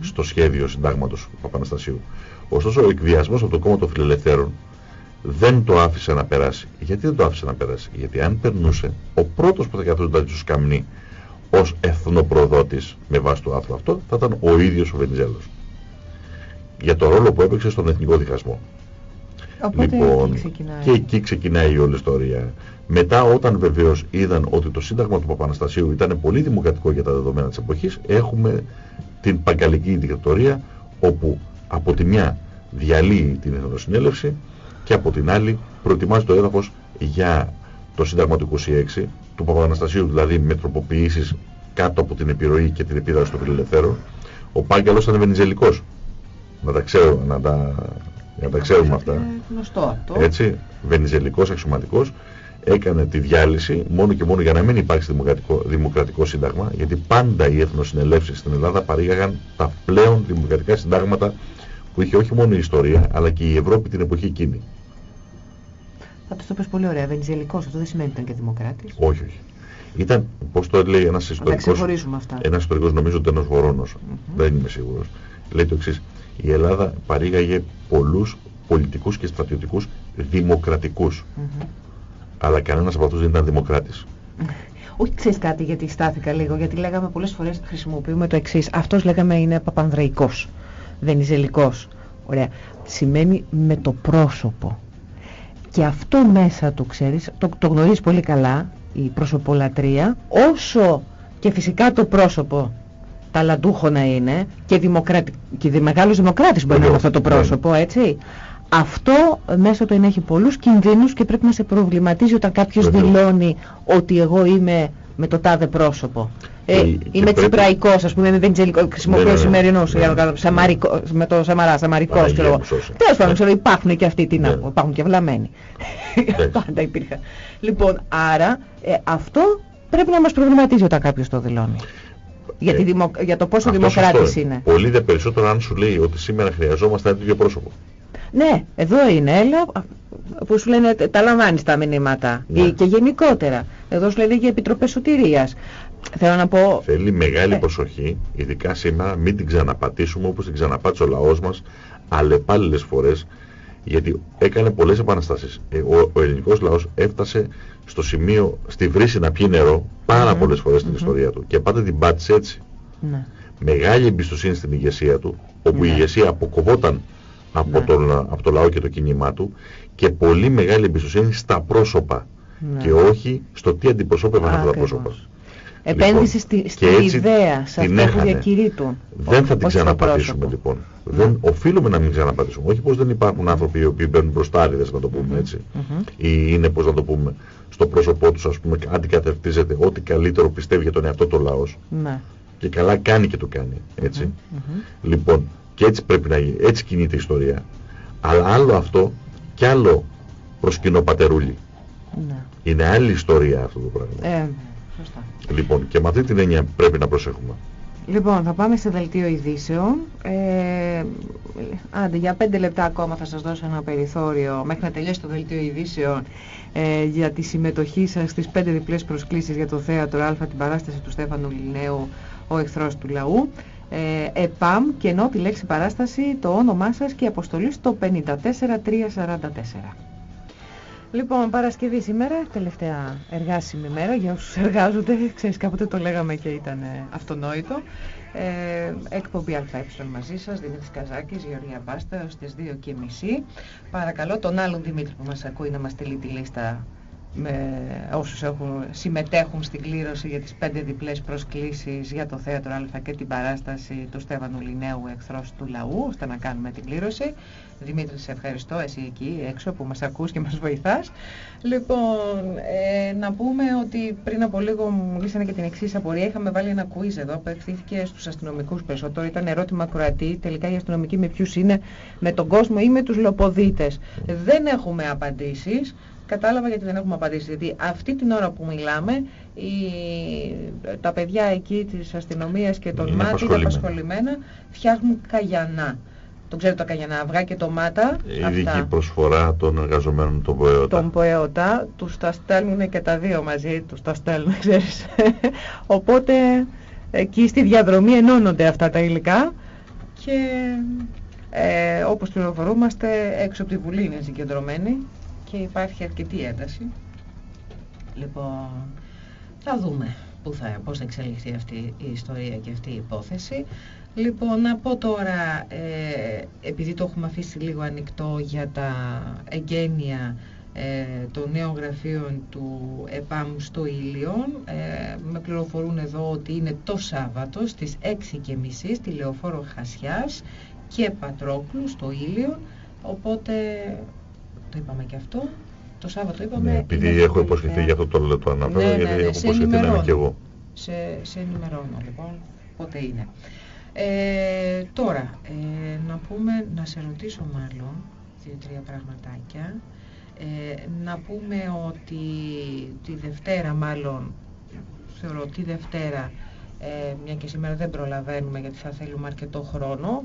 στο σχέδιο συντάγματος του Παπαναστασίου. Ωστόσο ο εκβιασμός από το κόμμα των φιλελευθέρων δεν το άφησε να περάσει. Γιατί δεν το άφησε να περάσει; Γιατί αν περνούσε, ο πρώτος που θα καθόταν στους σκαμνί ως εθνοπροδότης με βάση το άρθρο αυτό θα ήταν ο ίδιος ο Βενιζέλος. Για το ρόλο που έπαιξε στον εθνικό διχασμό. Οπότε λοιπόν, εκεί ξεκινάει. και εκεί ξεκινάει η όλη ιστορία. Μετά όταν βεβαίως είδαν ότι το Σύνταγμα του Παπαναστασίου ήταν πολύ δημοκρατικό για τα δεδομένα της εποχής, έχουμε την παγκαλική δικτατορία όπου από τη μια διαλύει την Εθνοσυνέλευση και από την άλλη προετοιμάζει το έδαφος για το Σύνταγμα του 26 του Παπαναστασίου, δηλαδή με τροποποιήσεις κάτω από την επιρροή και την επίδραση των φιλελευθέρων. Ο Πάγκαλος ήταν βενιζελικός. Να τα ξέρω, να τα, να τα ξέρουμε αυτά. Είναι γνωστό αυτό. Έτσι, βενιζελικός αξιωματικός έκανε τη διάλυση μόνο και μόνο για να μην υπάρξει δημοκρατικό, δημοκρατικό σύνταγμα γιατί πάντα οι εθνοσυνελεύσεις στην Ελλάδα παρήγαγαν τα πλέον δημοκρατικά συντάγματα που είχε όχι μόνο η ιστορία αλλά και η Ευρώπη την εποχή εκείνη. Θα το πες πολύ ωραία. Βενιζελικός. Αυτό δεν σημαίνει ότι ήταν και δημοκράτης. Όχι, όχι. Ήταν, πώς το λέει ένας Να τα ιστορικός, ξεχωρίζουμε αυτά. ένας ιστορικός νομίζω ότι ήταν ένας Βορώνος, Μμμ. δεν είμαι σίγουρος. Λέει το εξής, η Ελλάδα παρήγαγε πολλούς πολιτικούς και στρατιωτικούς δημοκρατικούς. Αλλά κανένας από αυτούς δεν ήταν δημοκράτης. Όχι, ξέρεις κάτι, γιατί στάθηκα λίγο, γιατί λέγαμε πολλές φορές χρησιμοποιούμε το εξής. Αυτός λέγαμε είναι παπανδρεϊκό, βενιζελικό. Ωραία. Σημαίνει με το πρόσωπο. Και αυτό μέσα του, ξέρεις, το, το γνωρίζεις πολύ καλά, η προσωπολατρία, όσο και φυσικά το πρόσωπο ταλαντούχο να είναι και, δημοκρατι... και μεγάλος δημοκράτης μπορεί να είναι αυτό το πρόσωπο, έτσι. Αυτό μέσα του έχει πολλούς κινδύνους και πρέπει να σε προβληματίζει όταν κάποιος δηλώνει ότι εγώ είμαι με το τάδε πρόσωπο. Ε, είμαι πρέπει... τσιπραϊκός, ας πούμε, είμαι βεντζελικό, χρησιμοποιώ ναι, ναι, σημερινός, ναι, ναι, σαμαρικό, με το σαμαρά, σαμαρικός, ξέρω. Τέλος πάντων, ξέρω, υπάρχουν και αυτοί, τι να ναι. υπάρχουν και βλαμμένοι. Πάντα υπήρχαν. Λοιπόν, άρα, ε, αυτό πρέπει να μας προβληματίζει όταν κάποιος το δηλώνει. Για, τη δημο... για το πόσο δημοκράτης είναι. Πολύ δε περισσότερο αν σου λέει ότι σήμερα χρειαζόμαστε ένα τέτοιο πρόσωπο. Ναι, εδώ είναι, έλα, που σου λένε τα λαμβάνεις τα μηνύματα ναι. και γενικότερα. Εδώ σου λέει για επιτροπές σωτηρίας. Θέλω να πω... Θέλει μεγάλη ε. προσοχή, ειδικά σήμερα, μην την ξαναπατήσουμε όπως την ξαναπάτησε ο λαός μας αλλεπάλληλες φορές, γιατί έκανε πολλές επαναστάσεις. Ε, ο, ο ελληνικός λαός έφτασε στο σημείο, στη βρύση να πιει νερό, πάρα mm -hmm. πολλές φορές στην ιστορία του και πάντα την πάτησε έτσι. Ναι. Μεγάλη εμπιστοσύνη στην ηγεσία του, όπου η ναι. ηγεσία αποκοβόταν από, ναι. τον, από το λαό και το κίνημά του και πολύ μεγάλη εμπιστοσύνη στα πρόσωπα ναι. και όχι στο τι αντιπροσώπευαν αυτά τα πρόσωπα. Επένδυση λοιπόν, στη, στη ιδέα, σε αυτό που διακηρύττουν. Δεν θα την ξαναπατήσουμε λοιπόν. Ναι. Δεν οφείλουμε να μην ξαναπατήσουμε. Όχι πως δεν υπάρχουν άνθρωποι οι οποίοι μπαίνουν μπροστάριδες να το πούμε έτσι. Ή είναι πως να το πούμε στο πρόσωπό τους ας πούμε αντικατευτίζεται ό,τι καλύτερο πιστεύει για τον εαυτό του λαός. Ναι. Και καλά κάνει και το κάνει. Έτσι. Λοιπόν, και έτσι πρέπει να γίνει. Έτσι κινείται η ιστορία. Αλλά άλλο αυτό και άλλο προσκυνώ πατερούλι. Ναι. Είναι άλλη ιστορία αυτό το πράγμα. Ε, σωστά. Λοιπόν, και με αυτή την έννοια πρέπει να προσέχουμε. Λοιπόν, θα πάμε σε δελτίο ειδήσεων. Ε, άντε, για πέντε λεπτά ακόμα θα σας δώσω ένα περιθώριο μέχρι να τελειώσει το δελτίο ειδήσεων ε, για τη συμμετοχή σας στις πέντε διπλές προσκλήσεις για το θέατρο Α, την παράσταση του Στέφανου Λινέου, ο εχθρός του λαού ε, ΕΠΑΜ και ενώ τη λέξη παράσταση το όνομά σας και η αποστολή στο 54344. Λοιπόν, Παρασκευής σήμερα, τελευταία εργάσιμη μέρα για όσους εργάζονται, ξέρεις κάποτε το λέγαμε και ήταν ε, αυτονόητο. Ε, εκπομπή ΑΕ μαζί σας, Δημήτρης Καζάκης, Γεωργία Πάστα, στις 2.30. Παρακαλώ τον άλλον Δημήτρη που μας ακούει να μας στείλει τη λίστα με όσους έχουν, συμμετέχουν στην κλήρωση για τις πέντε διπλές προσκλήσεις για το θέατρο Α και την παράσταση του Στέφανου Λινέου εχθρός του λαού ώστε να κάνουμε την κλήρωση. Δημήτρη σε ευχαριστώ. Εσύ εκεί έξω που μας ακούς και μας βοηθάς. Λοιπόν ε, να πούμε ότι πριν από λίγο μου λύσανε και την εξής απορία. Είχαμε βάλει ένα quiz εδώ που ευθύθηκε στους αστυνομικούς περισσότερο. Ήταν ερώτημα κροατή. Τελικά οι αστυνομικοί με ποιους είναι με τον κόσμο ή με τους λοποδίτες. Δεν έχουμε απαντήσεις κατάλαβα γιατί δεν έχουμε απαντήσει. Γιατί αυτή την ώρα που μιλάμε, η, τα παιδιά εκεί της αστυνομίας και των ΜΑΤ είναι απασχολημένα, φτιάχνουν καγιανά. Το ξέρετε το καγιανά, αυγά και τομάτα. Η ειδική προσφορά των εργαζομένων των ΠΟΕΟΤΑ. Των ΠΟΕΟΤΑ, τους τα στέλνουν και τα δύο μαζί, τους τα στέλνουν, ξέρεις. Οπότε εκεί στη διαδρομή ενώνονται αυτά τα υλικά και ε, όπως πληροφορούμαστε έξω από τη Βουλή είναι συγκεντρωμένοι και υπάρχει αρκετή ένταση. Λοιπόν, θα δούμε που θα, πώς θα εξελιχθεί αυτή η ιστορία και αυτή η υπόθεση. Λοιπόν, να πω τώρα, ε, επειδή το έχουμε αφήσει λίγο ανοιχτό για τα εγγένεια ε, των νέων γραφείων του ΕΠΑΜ στο Ήλιον, ε, με πληροφορούν εδώ ότι είναι το Σάββατο στις 6.30 στη Λεωφόρο Χασιάς και Πατρόκλου στο Ήλιον, οπότε το είπαμε και αυτό. Το Σάββατο είπαμε. Ναι, επειδή έχω υποσχεθεί για αυτό το, το αναφέρω, ναι, γιατί ναι, έχω υποσχεθεί να είμαι και εγώ. Σε, σε ενημερώνω λοιπόν, πότε είναι. Ε, τώρα, ε, να πούμε, να σε ρωτήσω μάλλον δύο-τρία πραγματάκια. Ε, να πούμε ότι τη Δευτέρα μάλλον, θεωρώ τη Δευτέρα, ε, μια και σήμερα δεν προλαβαίνουμε γιατί θα θέλουμε αρκετό χρόνο,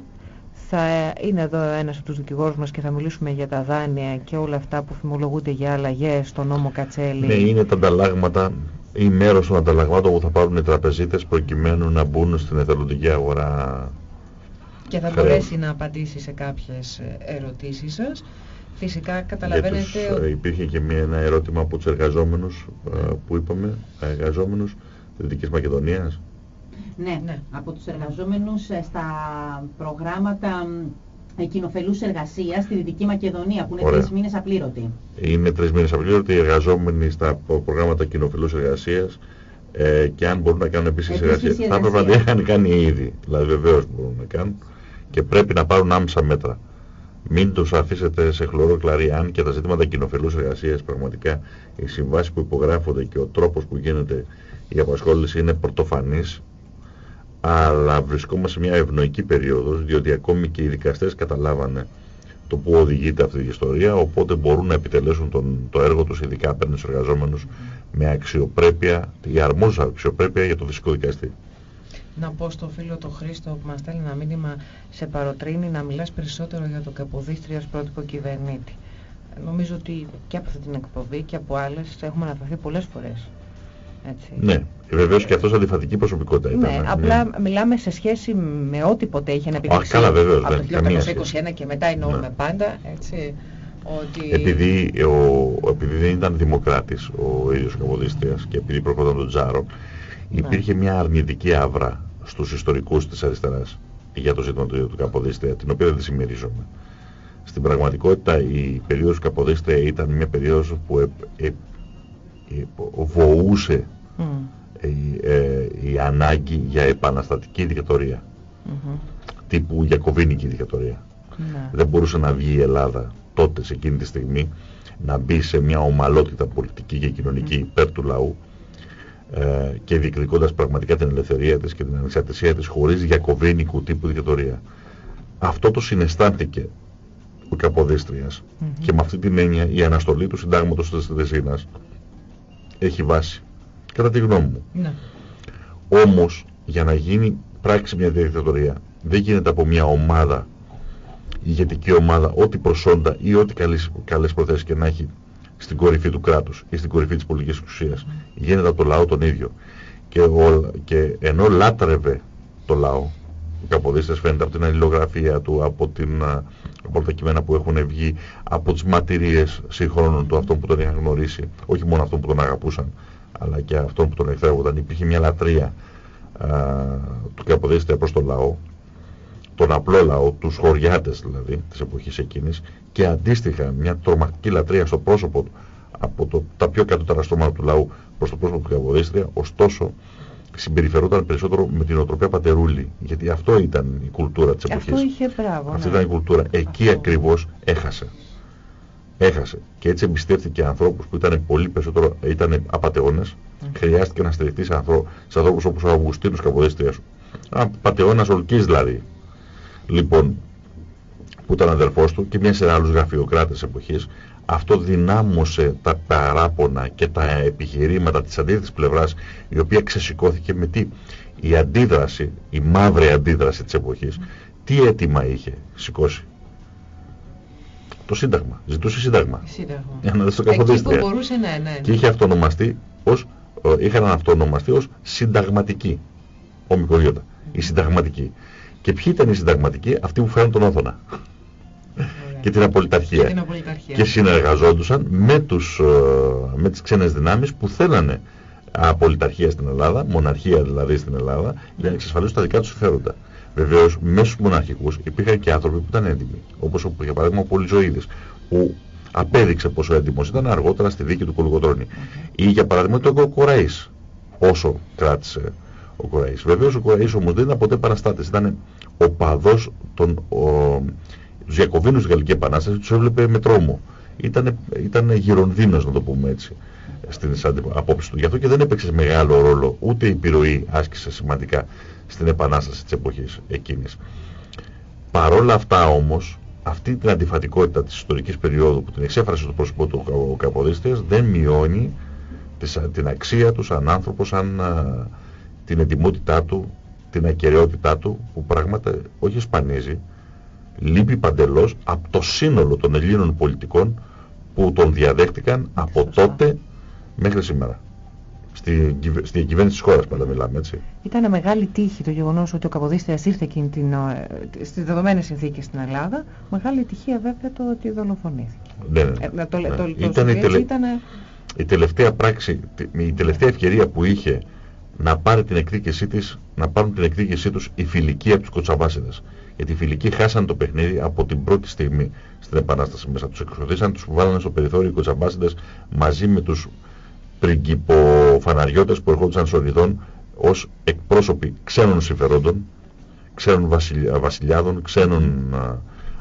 θα είναι εδώ ένας από τους δικηγόρους μας και θα μιλήσουμε για τα δάνεια και όλα αυτά που φημολογούνται για αλλαγές στο νόμο Κατσέλη. Ναι, είναι τα ανταλλάγματα ή μέρος των ανταλλαγμάτων που θα πάρουν οι τραπεζίτες προκειμένου να μπουν στην εθελοντική αγορά Και θα μπορέσει να απαντήσει σε κάποιες ε, ερωτήσεις σας. Φυσικά καταλαβαίνετε... Τους, ότι... Υπήρχε και μια, ένα ερώτημα από τους εργαζόμενους που είπαμε, εργαζόμενους της Δυτικής Μακεδονίας. Ναι, ναι, από τους εργαζόμενους στα προγράμματα κοινοφελούς εργασίας στη Δυτική Μακεδονία, που είναι τρεις μήνες απλήρωτοι. Είναι τρεις μήνες απλήρωτοι οι εργαζόμενοι στα προγράμματα κοινοφελούς εργασίας ε, και αν μπορούν να κάνουν επίσης εργασία. Θα έπρεπε να την είχαν κάνει ήδη. Δηλαδή, βεβαίως μπορούν να κάνουν και πρέπει να πάρουν άμεσα μέτρα. Μην τους αφήσετε σε χλωρό κλαρί, αν και τα ζητήματα κοινοφελούς εργασίας πραγματικά οι συμβάσεις που υπογράφονται και ο τρόπος που γίνεται η απασχόληση είναι πρωτοφανή αλλά βρισκόμαστε σε μια ευνοϊκή περίοδος, διότι ακόμη και οι δικαστές καταλάβανε το που οδηγείται αυτή η ιστορία, οπότε μπορούν να επιτελέσουν τον, το έργο τους, ειδικά απέναντι στους εργαζόμενους, με αξιοπρέπεια, η αρμόζουσα αξιοπρέπεια για το φυσικό δικαστή. Να πω στο φίλο το Χρήστο που μας στέλνει ένα μήνυμα σε παροτρύνει να μιλάς περισσότερο για το Καποδίστρια πρότυπο κυβερνήτη. Νομίζω ότι και από αυτή την εκπομπή και από άλλες έχουμε αναφερθεί πολλές φορές. Έτσι. Ναι, βεβαίως και αυτός αντιφατική προσωπικότητα ήταν. Ναι, απλά ναι. μιλάμε σε σχέση με ό,τι ποτέ είχε να επιδείξει. καλά, βεβαίως, από το 1921 και μετά εννοούμε ναι. πάντα. Έτσι, ότι... επειδή, ο, επειδή δεν ήταν δημοκράτης ο ίδιος ο Καποδίστριας και επειδή προχωρταν τον Τζάρο, ναι. υπήρχε μια αρνητική άβρα στους ιστορικούς της αριστεράς για το ζήτημα του, του Καποδίστρια, την οποία δεν τη συμμερίζομαι. Στην πραγματικότητα η περίοδος του Καποδίστρια ήταν μια περίοδος που ε, ε, βοούσε mm. η, ε, η, ανάγκη για επαναστατική δικτατορία. Mm -hmm. Τύπου Γιακοβίνικη δικτατορία. Ναι. Δεν μπορούσε να βγει η Ελλάδα τότε σε εκείνη τη στιγμή να μπει σε μια ομαλότητα πολιτική και κοινωνική mm. υπέρ του λαού ε, και διεκδικώντας πραγματικά την ελευθερία της και την ανεξαρτησία της χωρίς γιακοβίνικου τύπου δικτατορία. Αυτό το συναισθάνθηκε ο Καποδίστριας mm -hmm. και με αυτή την έννοια η αναστολή του συντάγματος της Δεσίνας έχει βάση. Κατά τη γνώμη μου. Ναι. Όμως, για να γίνει πράξη μια δικτατορία, δεν γίνεται από μια ομάδα, ηγετική ομάδα, ό,τι προσόντα ή ό,τι καλές, καλές προθέσεις και να έχει στην κορυφή του κράτους ή στην κορυφή της πολιτικής εξουσίας. Mm. Γίνεται από το λαό τον ίδιο. Και, ο, και ενώ λάτρευε το λαό, ο Καποδίστρας φαίνεται από την αλληλογραφία του, από, την, από τα κείμενα που έχουν βγει, από τις ματηρίες συγχρόνων του, αυτών που τον είχαν γνωρίσει, όχι μόνο αυτών που τον αγαπούσαν, αλλά και αυτόν που τον εχθρεύονταν. Υπήρχε μια λατρεία α, του Καποδίστρια προς τον λαό, τον απλό λαό, τους χωριάτες δηλαδή της εποχής εκείνης και αντίστοιχα μια τρομακτική λατρεία στο πρόσωπο του από το, τα πιο κατώτερα στρώματα του λαού προς το πρόσωπο του Καποδίστρια, ωστόσο συμπεριφερόταν περισσότερο με την οτροπία πατερούλη. Γιατί αυτό ήταν η κουλτούρα της εποχής. Αυτό είχε μπράβο. Αυτή ναι. ήταν η κουλτούρα. Εκεί ακριβώς έχασε έχασε. Και έτσι εμπιστεύτηκε ανθρώπους που ήταν πολύ περισσότερο, ήταν απαταιώνε. Mm. Χρειάστηκε να στηριχτεί σε, ανθρω, σε ανθρώπους όπως ο Αυγουστίνος Καποδίστρια. Ένα πατεώνας ολική δηλαδή. Λοιπόν, που ήταν αδερφό του και μια σειρά άλλους γραφειοκράτες εποχής, αυτό δυνάμωσε τα παράπονα και τα επιχειρήματα της αντίθετης πλευράς, η οποία ξεσηκώθηκε με τι; Η αντίδραση, η μαύρη αντίδραση της εποχής, τι αίτημα είχε σηκώσει; Το Σύνταγμα. Ζητούσε Σύνταγμα. Σύνταγμα. Για να το Εκεί που μπορούσε, ναι, ναι. Και είχε αυτονομαστεί ως, ε, είχαν αυτονομαστεί ως συνταγματική. Ο Μικογιώτα. Η συνταγματική. Και ποιοι ήταν οι συνταγματικοί, αυτοί που φέραν τον Όθωνα. Και την απολυταρχία. Και, την απολυταρχία. και συνεργαζόντουσαν με, τους, ε, με τις ξένες δυνάμεις που θέλανε απολυταρχία στην Ελλάδα, μοναρχία δηλαδή στην Ελλάδα, για να εξασφαλίσουν τα δικά τους συμφέροντα. Βεβαίως, μέσα στου μοναρχικούς υπήρχαν και άνθρωποι που ήταν έντιμοι. Όπως για παράδειγμα ο Πολυζωήδη, που απέδειξε πόσο έντιμος ήταν αργότερα στη δίκη του Κολοκοτρώνη. Ή για παράδειγμα το Κοραής, όσο κράτησε ο Κοραής. Βεβαίως ο Κοραής όμως δεν ήταν ποτέ παραστάτης. Ήταν ο παδός των. Του Ιακωβίνου στη Γαλλική Επανάσταση τους έβλεπε με τρόμο. Ήταν, ήταν γυρονδίνος να το πούμε έτσι στην απόψη του. Γι' αυτό και δεν έπαιξε μεγάλο ρόλο, ούτε η επιρροή άσκησε σημαντικά στην επανάσταση της εποχής εκείνης. Παρόλα αυτά όμως, αυτή την αντιφατικότητα της ιστορικής περίοδου που την εξέφρασε στο πρόσωπο του ο Καποδίστριας δεν μειώνει την αξία του σαν άνθρωπο, σαν την ετοιμότητά του, την ακαιρεότητά του που πράγματα όχι σπανίζει, λείπει παντελώς από το σύνολο των Ελλήνων πολιτικών που τον διαδέχτηκαν από τότε μέχρι σήμερα. στην, στην κυβέρνηση της χώρας πάντα μιλάμε έτσι. Ήταν μεγάλη τύχη το γεγονός ότι ο Καποδίστριας ήρθε εκείνη την, ε, στις δεδομένες συνθήκες στην Ελλάδα. Μεγάλη τυχία βέβαια το ότι δολοφονήθηκε. Ναι, ναι. Ε, το, ναι. το, το, ήταν, η, τελε... ήταν... η τελευταία πράξη, η τελευταία ευκαιρία που είχε να πάρει την εκδίκησή της, να πάρουν την εκδίκησή τους οι φιλικοί από τους Κοτσαβάσιδες. Γιατί οι φιλικοί χάσαν το παιχνίδι από την πρώτη στιγμή στην Επανάσταση μέσα. Τους εξοδίσαν, τους βάλανε στο περιθώριο οι Κοτσαβάσιδες μαζί με τους πριγκυποφαναριώτες που ερχόντουσαν σοριδών ως εκπρόσωποι ξένων συμφερόντων, ξένων βασιλιάδων, ξένων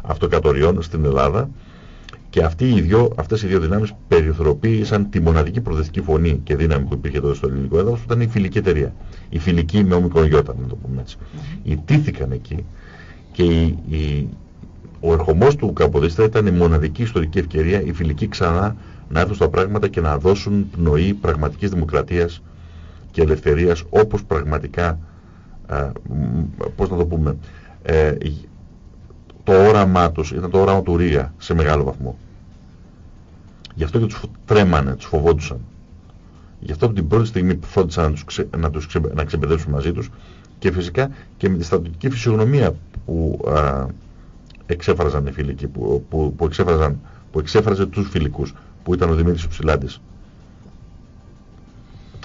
αυτοκατοριών στην Ελλάδα και αυτοί οι δύο, αυτές οι δύο δυνάμεις περιθωριοποίησαν τη μοναδική προοδευτική φωνή και δύναμη που υπήρχε τότε στο ελληνικό έδαφος που ήταν η φιλική εταιρεία. Η φιλική με ομικρογιώτα, να το πούμε έτσι. Ιτήθηκαν εκεί και η, η, ο ερχομός του Καποδίστρα ήταν η μοναδική ιστορική ευκαιρία η φιλική ξανά να έρθουν στα πράγματα και να δώσουν πνοή πραγματικής δημοκρατίας και ελευθερίας όπως πραγματικά, α, πώς να το πούμε, ε, το όραμά τους ήταν το όραμα του Ρίγα σε μεγάλο βαθμό. Γι' αυτό και τους τρέμανε, τους φοβόντουσαν. Γι' αυτό από την πρώτη στιγμή που φρόντισαν να τους, ξε, να τους ξε, να ξεμπεδέψουν μαζί τους και φυσικά και με τη στρατιωτική φυσιογνωμία που α, εξέφραζαν οι φιλικοί, που, που, που, εξέφραζαν, που εξέφραζε τους φιλικούς, που ήταν ο Δημήτρης Ψηλάντης.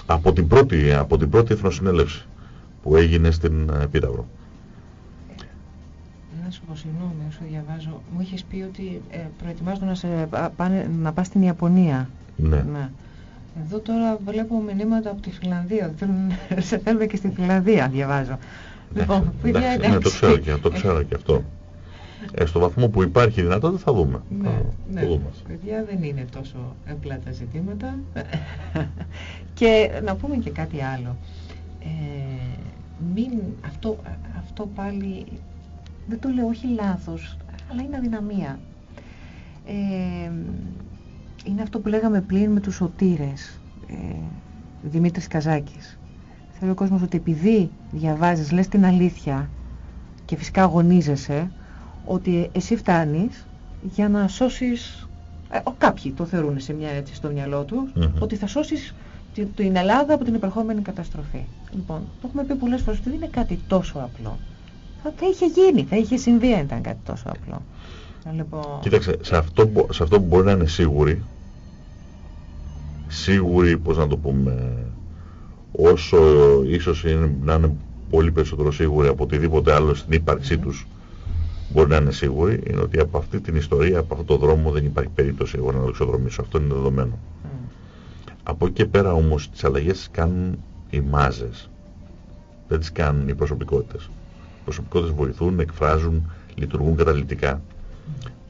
Από την πρώτη, από την πρώτη εθνοσυνέλευση που έγινε στην Πύραυρο σου πω συγγνώμη όσο διαβάζω. Μου είχες πει ότι ε, προετοιμάζονται να, σε, πάνε, να πας στην Ιαπωνία. Ναι. ναι. Εδώ τώρα βλέπω μηνύματα από τη Φιλανδία. Θέλουν, σε θέλουμε και στη Φιλανδία, διαβάζω. Ναι, λοιπόν, εντάξει, ναι, το ξέρω και, το ξέρω και αυτό. Ε, στο βαθμό που υπάρχει δυνατότητα θα δούμε. Ναι, θα, ναι. Θα δούμε. Παιδιά δεν είναι τόσο απλά τα ζητήματα. και να πούμε και κάτι άλλο. Ε, μην, αυτό, αυτό πάλι δεν το λέω όχι λάθος, αλλά είναι αδυναμία. Ε, είναι αυτό που λέγαμε πλήν με τους σωτήρες, ε, Δημήτρης Καζάκης. Θέλει ο κόσμος ότι επειδή διαβάζεις, λες την αλήθεια και φυσικά αγωνίζεσαι, ότι εσύ φτάνεις για να σώσεις, ε, κάποιοι το θεωρούν σε μια έτσι στο μυαλό τους, ότι θα σώσεις την Ελλάδα από την υπερχόμενη καταστροφή. Λοιπόν, το έχουμε πει πολλές φορές ότι δεν είναι κάτι τόσο απλό θα είχε γίνει, θα είχε συμβεί αν ήταν κάτι τόσο απλό. Λοιπόν... Κοίταξε, σε αυτό, σε αυτό που μπορεί να είναι σίγουροι, σίγουροι, πώς να το πούμε, όσο ίσως είναι, να είναι πολύ περισσότερο σίγουροι από οτιδήποτε άλλο στην ύπαρξή τους, μπορεί να είναι σίγουροι, είναι ότι από αυτή την ιστορία, από αυτόν τον δρόμο δεν υπάρχει περίπτωση εγώ να το ξεδρομήσω. Αυτό είναι δεδομένο. Από εκεί και πέρα όμως τις αλλαγές κάνουν οι μάζες. Δεν τις κάνουν οι προσωπικότητες προσωπικότητες βοηθούν, εκφράζουν, λειτουργούν καταλητικά.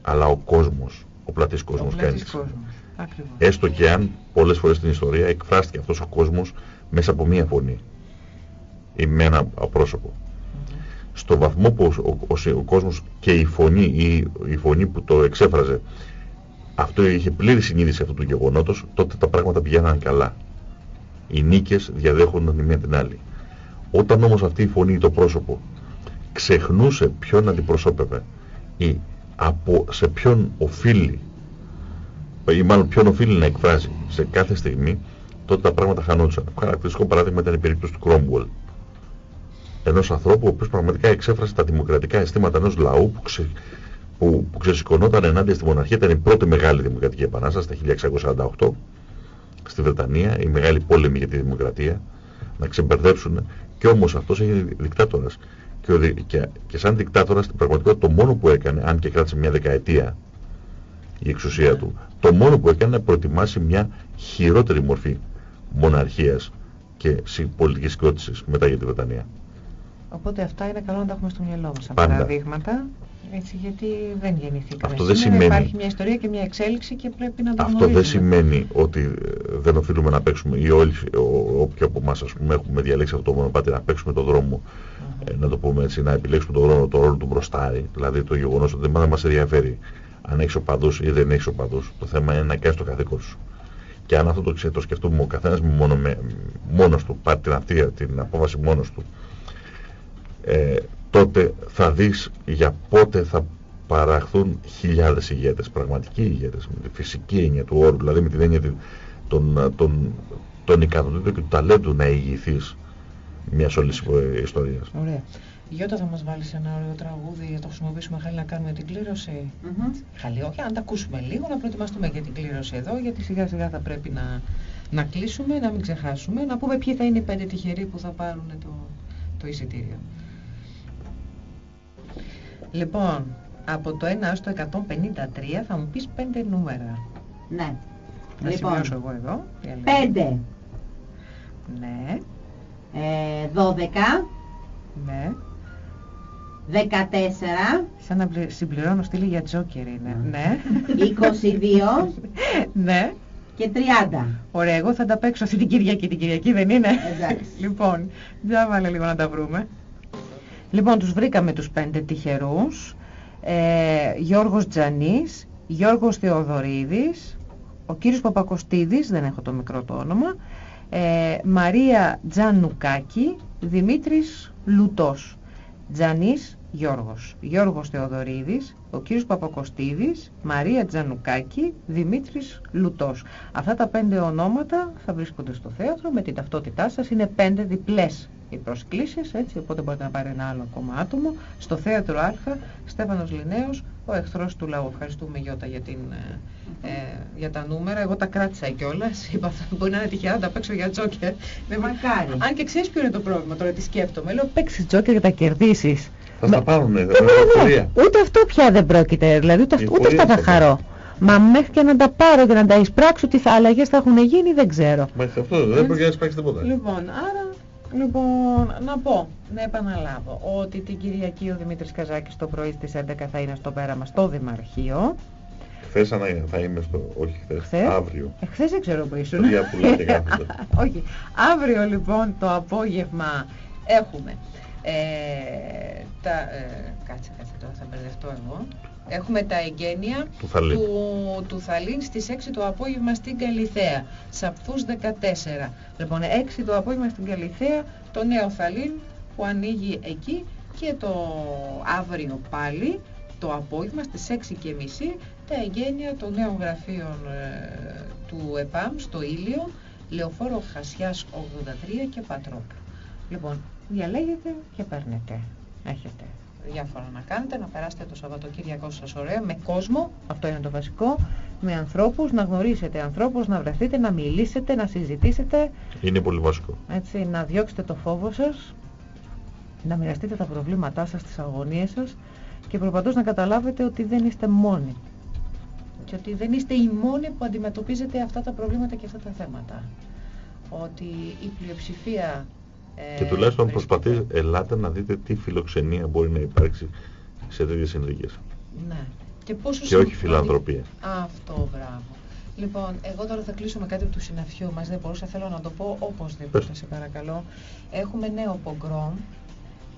Αλλά ο κόσμος, ο πλατής κόσμος κάνει. Έστω και αν πολλές φορές στην ιστορία εκφράστηκε αυτός ο κόσμος μέσα από μία φωνή ή με ένα πρόσωπο. Στο βαθμό που ο, ο, ο, κόσμος και η φωνή, η, η φωνή που το εξέφραζε αυτό είχε πλήρη συνείδηση αυτού του γεγονότος, τότε τα πράγματα πηγαίναν καλά. Οι νίκες διαδέχονταν η μία την άλλη. Όταν όμως αυτή η φωνή, το πρόσωπο, ξεχνούσε ποιον αντιπροσώπευε ή από σε ποιον οφείλει ή μάλλον ποιον οφείλει να εκφράζει σε κάθε στιγμή τότε τα πράγματα χανόντουσαν. Χαρακτηριστικό παράδειγμα ήταν η περίπτωση του Κρόμβουελ. Ενός ανθρώπου ο οποίος πραγματικά εξέφρασε τα δημοκρατικά αισθήματα ενός λαού που, ξε, που, που ξεσηκωνόταν ενάντια στη μοναρχία. Ήταν η πρώτη μεγάλη δημοκρατική επανάσταση τα 1648 στη Βρετανία, η μεγάλη πόλεμη για τη δημοκρατία, να ξεμπερδέψουν. Και όμως αυτός έγινε δικτάτορας και, και, και σαν δικτάτορας στην πραγματικότητα το μόνο που έκανε, αν και κράτησε μια δεκαετία η εξουσία του, το μόνο που έκανε να προετοιμάσει μια χειρότερη μορφή μοναρχίας και πολιτικής συγκρότησης μετά για τη Βρετανία. Οπότε αυτά είναι καλό να τα έχουμε στο μυαλό μας σαν Πάντα. παραδείγματα. Έτσι, γιατί δεν γεννηθήκαμε Αυτό δεν σήμερα, σημαίνει... υπάρχει μια ιστορία και μια εξέλιξη και πρέπει να το Αυτό δεν γνωρίζουμε. σημαίνει ότι ε, δεν οφείλουμε να παίξουμε ή όλοι, ο- όποιοι από εμάς ας πούμε έχουμε διαλέξει αυτό το μονοπάτι να παίξουμε το δρόμο ε, να το πούμε έτσι, να επιλέξουμε τον ρόλο, το ρόλο του μπροστάρι, δηλαδή το γεγονός ότι δεν μας ενδιαφέρει αν έχεις οπαδούς ή δεν έχεις οπαδούς. Το θέμα είναι να κάνεις το καθήκον σου. Και αν αυτό το, ξε- το σκεφτούμε ο καθένας μόνο με, μόνος του, πάρει την, αυτή, την απόφαση μόνος του, ε, τότε θα δεις για πότε θα παραχθούν χιλιάδες ηγέτες, πραγματικοί ηγέτες, με τη φυσική έννοια του όρου, δηλαδή με την έννοια τη- των, των, των ικανοτήτων και του ταλέντου να ηγηθείς μιας όλης ιστορίας. Ωραία. Γιώτα θα μας βάλεις ένα ωραίο τραγούδι, για το χρησιμοποιήσουμε χάλι να κάνουμε την κλήρωση; Mm -hmm. Χαλή, όχι, αν τα ακούσουμε λίγο, να προετοιμαστούμε για την κλήρωση εδώ, γιατί σιγά σιγά θα πρέπει να, να κλείσουμε, να μην ξεχάσουμε, να πούμε ποιοι θα είναι οι πέντε τυχεροί που θα πάρουν το, το εισιτήριο. Λοιπόν, από το 1 έως το 153 θα μου πεις πέντε νούμερα. Ναι. Να λοιπόν, σημειώσω εγώ εδώ. Πέντε. Ναι. Ε, 12. Ναι. 14. Σαν να συμπληρώνω στήλη για τζόκερ είναι. Ναι. 22. ναι. Και 30. Ωραία, εγώ θα τα παίξω αυτή την Κυριακή. Την Κυριακή δεν είναι. Εντάξει. λοιπόν, για βάλε λίγο να τα βρούμε. Λοιπόν, τους βρήκαμε τους πέντε τυχερούς. Ε, Γιώργος Τζανής, Γιώργος Θεοδωρίδης, ο κύριος Παπακοστίδης, δεν έχω το μικρό το όνομα, ε, Μαρία Τζανουκάκη, Δημήτρης Λουτός. Τζανής Γιώργος. Γιώργος Θεοδωρίδης, ο κύριος Παπακοστίδης, Μαρία Τζανουκάκη, Δημήτρης Λουτός. Αυτά τα πέντε ονόματα θα βρίσκονται στο θέατρο με την ταυτότητά σας. Είναι πέντε διπλές οι προσκλήσεις, έτσι, οπότε μπορείτε να πάρει ένα άλλο ακόμα άτομο. Στο θέατρο Α, Στέφανος Λινέος, ο εχθρός του λαού. Ευχαριστούμε Γιώτα για, την, ε, ε για τα νούμερα. Εγώ τα κράτησα κιόλας. Είπα μπορεί να είναι τυχαία να τα παίξω για τζόκερ. Μακάρι. Αν και ξέρεις ποιο είναι το πρόβλημα τώρα, τι σκέφτομαι. Λέω παίξεις τζόκερ για τα κερδίσεις. Θα τα πάρουν, δεν Ούτε αυτό πια δεν πρόκειται. Δηλαδή ούτε, ούτε αυτά θα χαρώ. Μα μέχρι και να τα πάρω και να τα εισπράξω, τι θα αλλαγές θα έχουν γίνει, δεν ξέρω. Μέχρι αυτό δεν μπορεί να εισπράξεις τίποτα. Λοιπόν, άρα Λοιπόν, να πω, να επαναλάβω ότι την Κυριακή ο Δημήτρης Καζάκης το πρωί στις 11 θα είναι στο πέραμα στο Δημαρχείο. Χθες θα είμαι στο, όχι χθες, αύριο. Ε, χθες δεν ξέρω που ήσουν. όχι, αύριο λοιπόν το απόγευμα έχουμε ε, τα, ε, κάτσε, κάτσε τώρα θα μπερδευτώ εγώ. Έχουμε τα εγγένεια του, Θαλήν. του, του Θαλήν στις 6 το απόγευμα στην Καλιθέα. Σαπφούς 14. Λοιπόν, 6 το απόγευμα στην Καλιθέα, το νέο Θαλήν που ανοίγει εκεί και το αύριο πάλι, το απόγευμα στις 6.30 τα εγγένεια των νέων γραφείων ε, του ΕΠΑΜ στο Ήλιο, Λεωφόρο Χασιάς 83 και Πατρόπου. Λοιπόν, διαλέγετε και παίρνετε. Έχετε διάφορα να κάνετε, να περάσετε το Σαββατοκύριακό σας ωραία, με κόσμο, αυτό είναι το βασικό, με ανθρώπους, να γνωρίσετε ανθρώπους, να βρεθείτε, να μιλήσετε, να συζητήσετε. Είναι πολύ βασικό. Έτσι, να διώξετε το φόβο σας, να μοιραστείτε τα προβλήματά σας, τις αγωνίες σας και προπαντός να καταλάβετε ότι δεν είστε μόνοι. Και ότι δεν είστε οι μόνοι που αντιμετωπίζετε αυτά τα προβλήματα και αυτά τα θέματα. Ότι η πλειοψηφία ε, και τουλάχιστον προσπαθεί, ελάτε να δείτε τι φιλοξενία μπορεί να υπάρξει σε τέτοιες συνθήκες. Ναι. Και, πόσο και όχι φιλανθρωπία. Αυτό, μπράβο. Λοιπόν, εγώ τώρα θα κλείσω με κάτι τους συναφιού μας, δεν μπορούσα, θέλω να το πω οπωσδήποτε, σε παρακαλώ. Έχουμε νέο πογκρόμ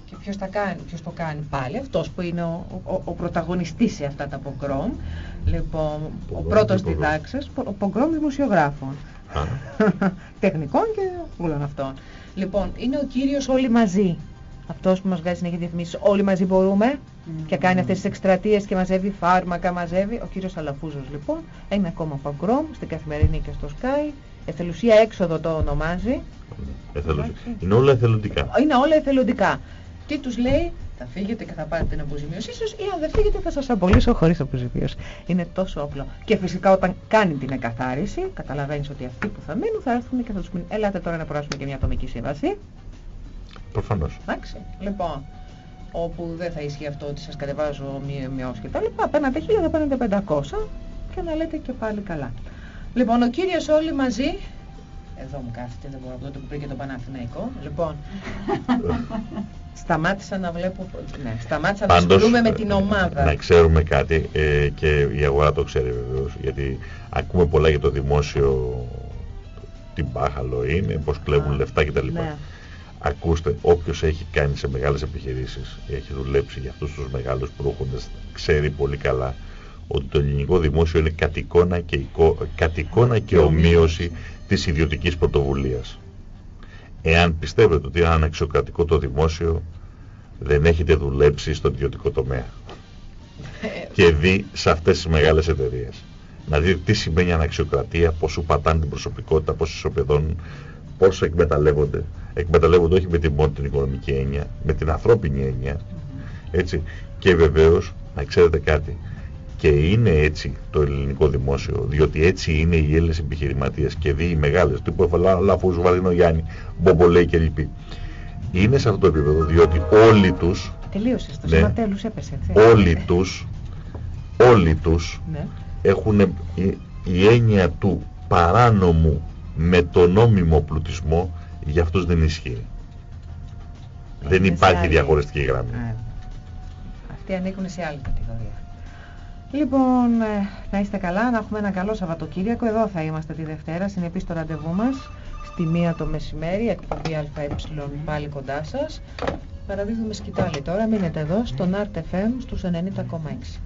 και ποιος, τα κάνει, ποιος το κάνει πάλι, αυτός που είναι ο, ο, ο πρωταγωνιστής σε αυτά τα πογκρόμ. Λοιπόν, ο πρώτος διδάξας, ο πογκρόμ δημοσιογράφων. Τεχνικών και όλων αυτών. Λοιπόν, είναι ο κύριος όλοι μαζί. Αυτός που μας βγάζει συνέχεια διαφημίσεις. Όλοι μαζί μπορούμε και κάνει αυτές τις εκστρατείες και μαζεύει φάρμακα, μαζεύει. Ο κύριος Αλαφούζος λοιπόν. Ένα ακόμα παγκρόμ στην καθημερινή και στο Sky. Εθελουσία έξοδο το ονομάζει. Είναι όλα εθελοντικά. Είναι όλα εθελοντικά. Τι τους λέει, θα φύγετε και θα πάρετε την αποζημίωσή σας ή αν δεν φύγετε θα σας απολύσω χωρίς αποζημίωση. Είναι τόσο απλό. Και φυσικά όταν κάνει την εκαθάριση, καταλαβαίνεις ότι αυτοί που θα μείνουν θα έρθουν και θα τους πούν ελάτε τώρα να πράσουμε και μια ατομική σύμβαση. Προφανώς. Εντάξει. Λοιπόν, όπου δεν θα ισχύει αυτό ότι σας κατεβάζω μειώσεις και τα λοιπά, παίρνατε 1000, θα παίρνετε 500 και να λέτε και πάλι καλά. Λοιπόν, ο κύριος όλοι μαζί εδώ μου κάθεται, δεν μπορώ από τότε που πήγε το Παναθηναϊκό. Λοιπόν, σταμάτησα να βλέπω, ναι, σταμάτησα Πάντως, να ασχολούμαι με την ομάδα. Να ξέρουμε κάτι ε, και η αγορά το ξέρει βεβαίως, γιατί ακούμε πολλά για το δημόσιο, την μπάχαλο είναι, πώς κλέβουν λεφτά κτλ. Ναι. Ακούστε, όποιος έχει κάνει σε μεγάλες επιχειρήσεις, έχει δουλέψει για αυτούς τους μεγάλους προύχοντες, ξέρει πολύ καλά ότι το ελληνικό δημόσιο είναι κατ' και, κατ και ομοίωση της ιδιωτικής πρωτοβουλίας. Εάν πιστεύετε ότι είναι αναξιοκρατικό το δημόσιο, δεν έχετε δουλέψει στον ιδιωτικό τομέα. και δει σε αυτές τις μεγάλες εταιρείες. να δείτε τι σημαίνει αναξιοκρατία, πώς σου πατάνε την προσωπικότητα, πώς σου ισοπεδώνουν, πώς σου εκμεταλλεύονται. Εκμεταλλεύονται όχι με την μόνο την οικονομική έννοια, με την ανθρώπινη έννοια. Έτσι. Και βεβαίως, να ξέρετε κάτι, και είναι έτσι το ελληνικό δημόσιο, διότι έτσι είναι οι Έλληνες επιχειρηματίες και δει οι μεγάλες, τύπου Λαφούς, Βαρδίνο Γιάννη, Μπομπολέη και λοιποί. Είναι σε αυτό το επίπεδο, διότι όλοι τους... Τελείωσε, στο ναι, τέλους έπεσε. Όλοι τους, όλοι τους ναι. έχουν η, η έννοια του παράνομου με το νόμιμο πλουτισμό για αυτούς δεν ισχύει. δεν υπάρχει διαχωριστική γραμμή. Ναι. Αυτοί ανήκουν σε άλλη κατηγορία. Λοιπόν, ε, να είστε καλά, να έχουμε ένα καλό Σαββατοκύριακο. Εδώ θα είμαστε τη Δευτέρα, συνεπείς το ραντεβού μας, στη μία το μεσημέρι, εκπομπή ΑΕ πάλι κοντά σας. Παραδίδουμε σκητάλη τώρα, μείνετε εδώ, στον Art FM στους 90,6.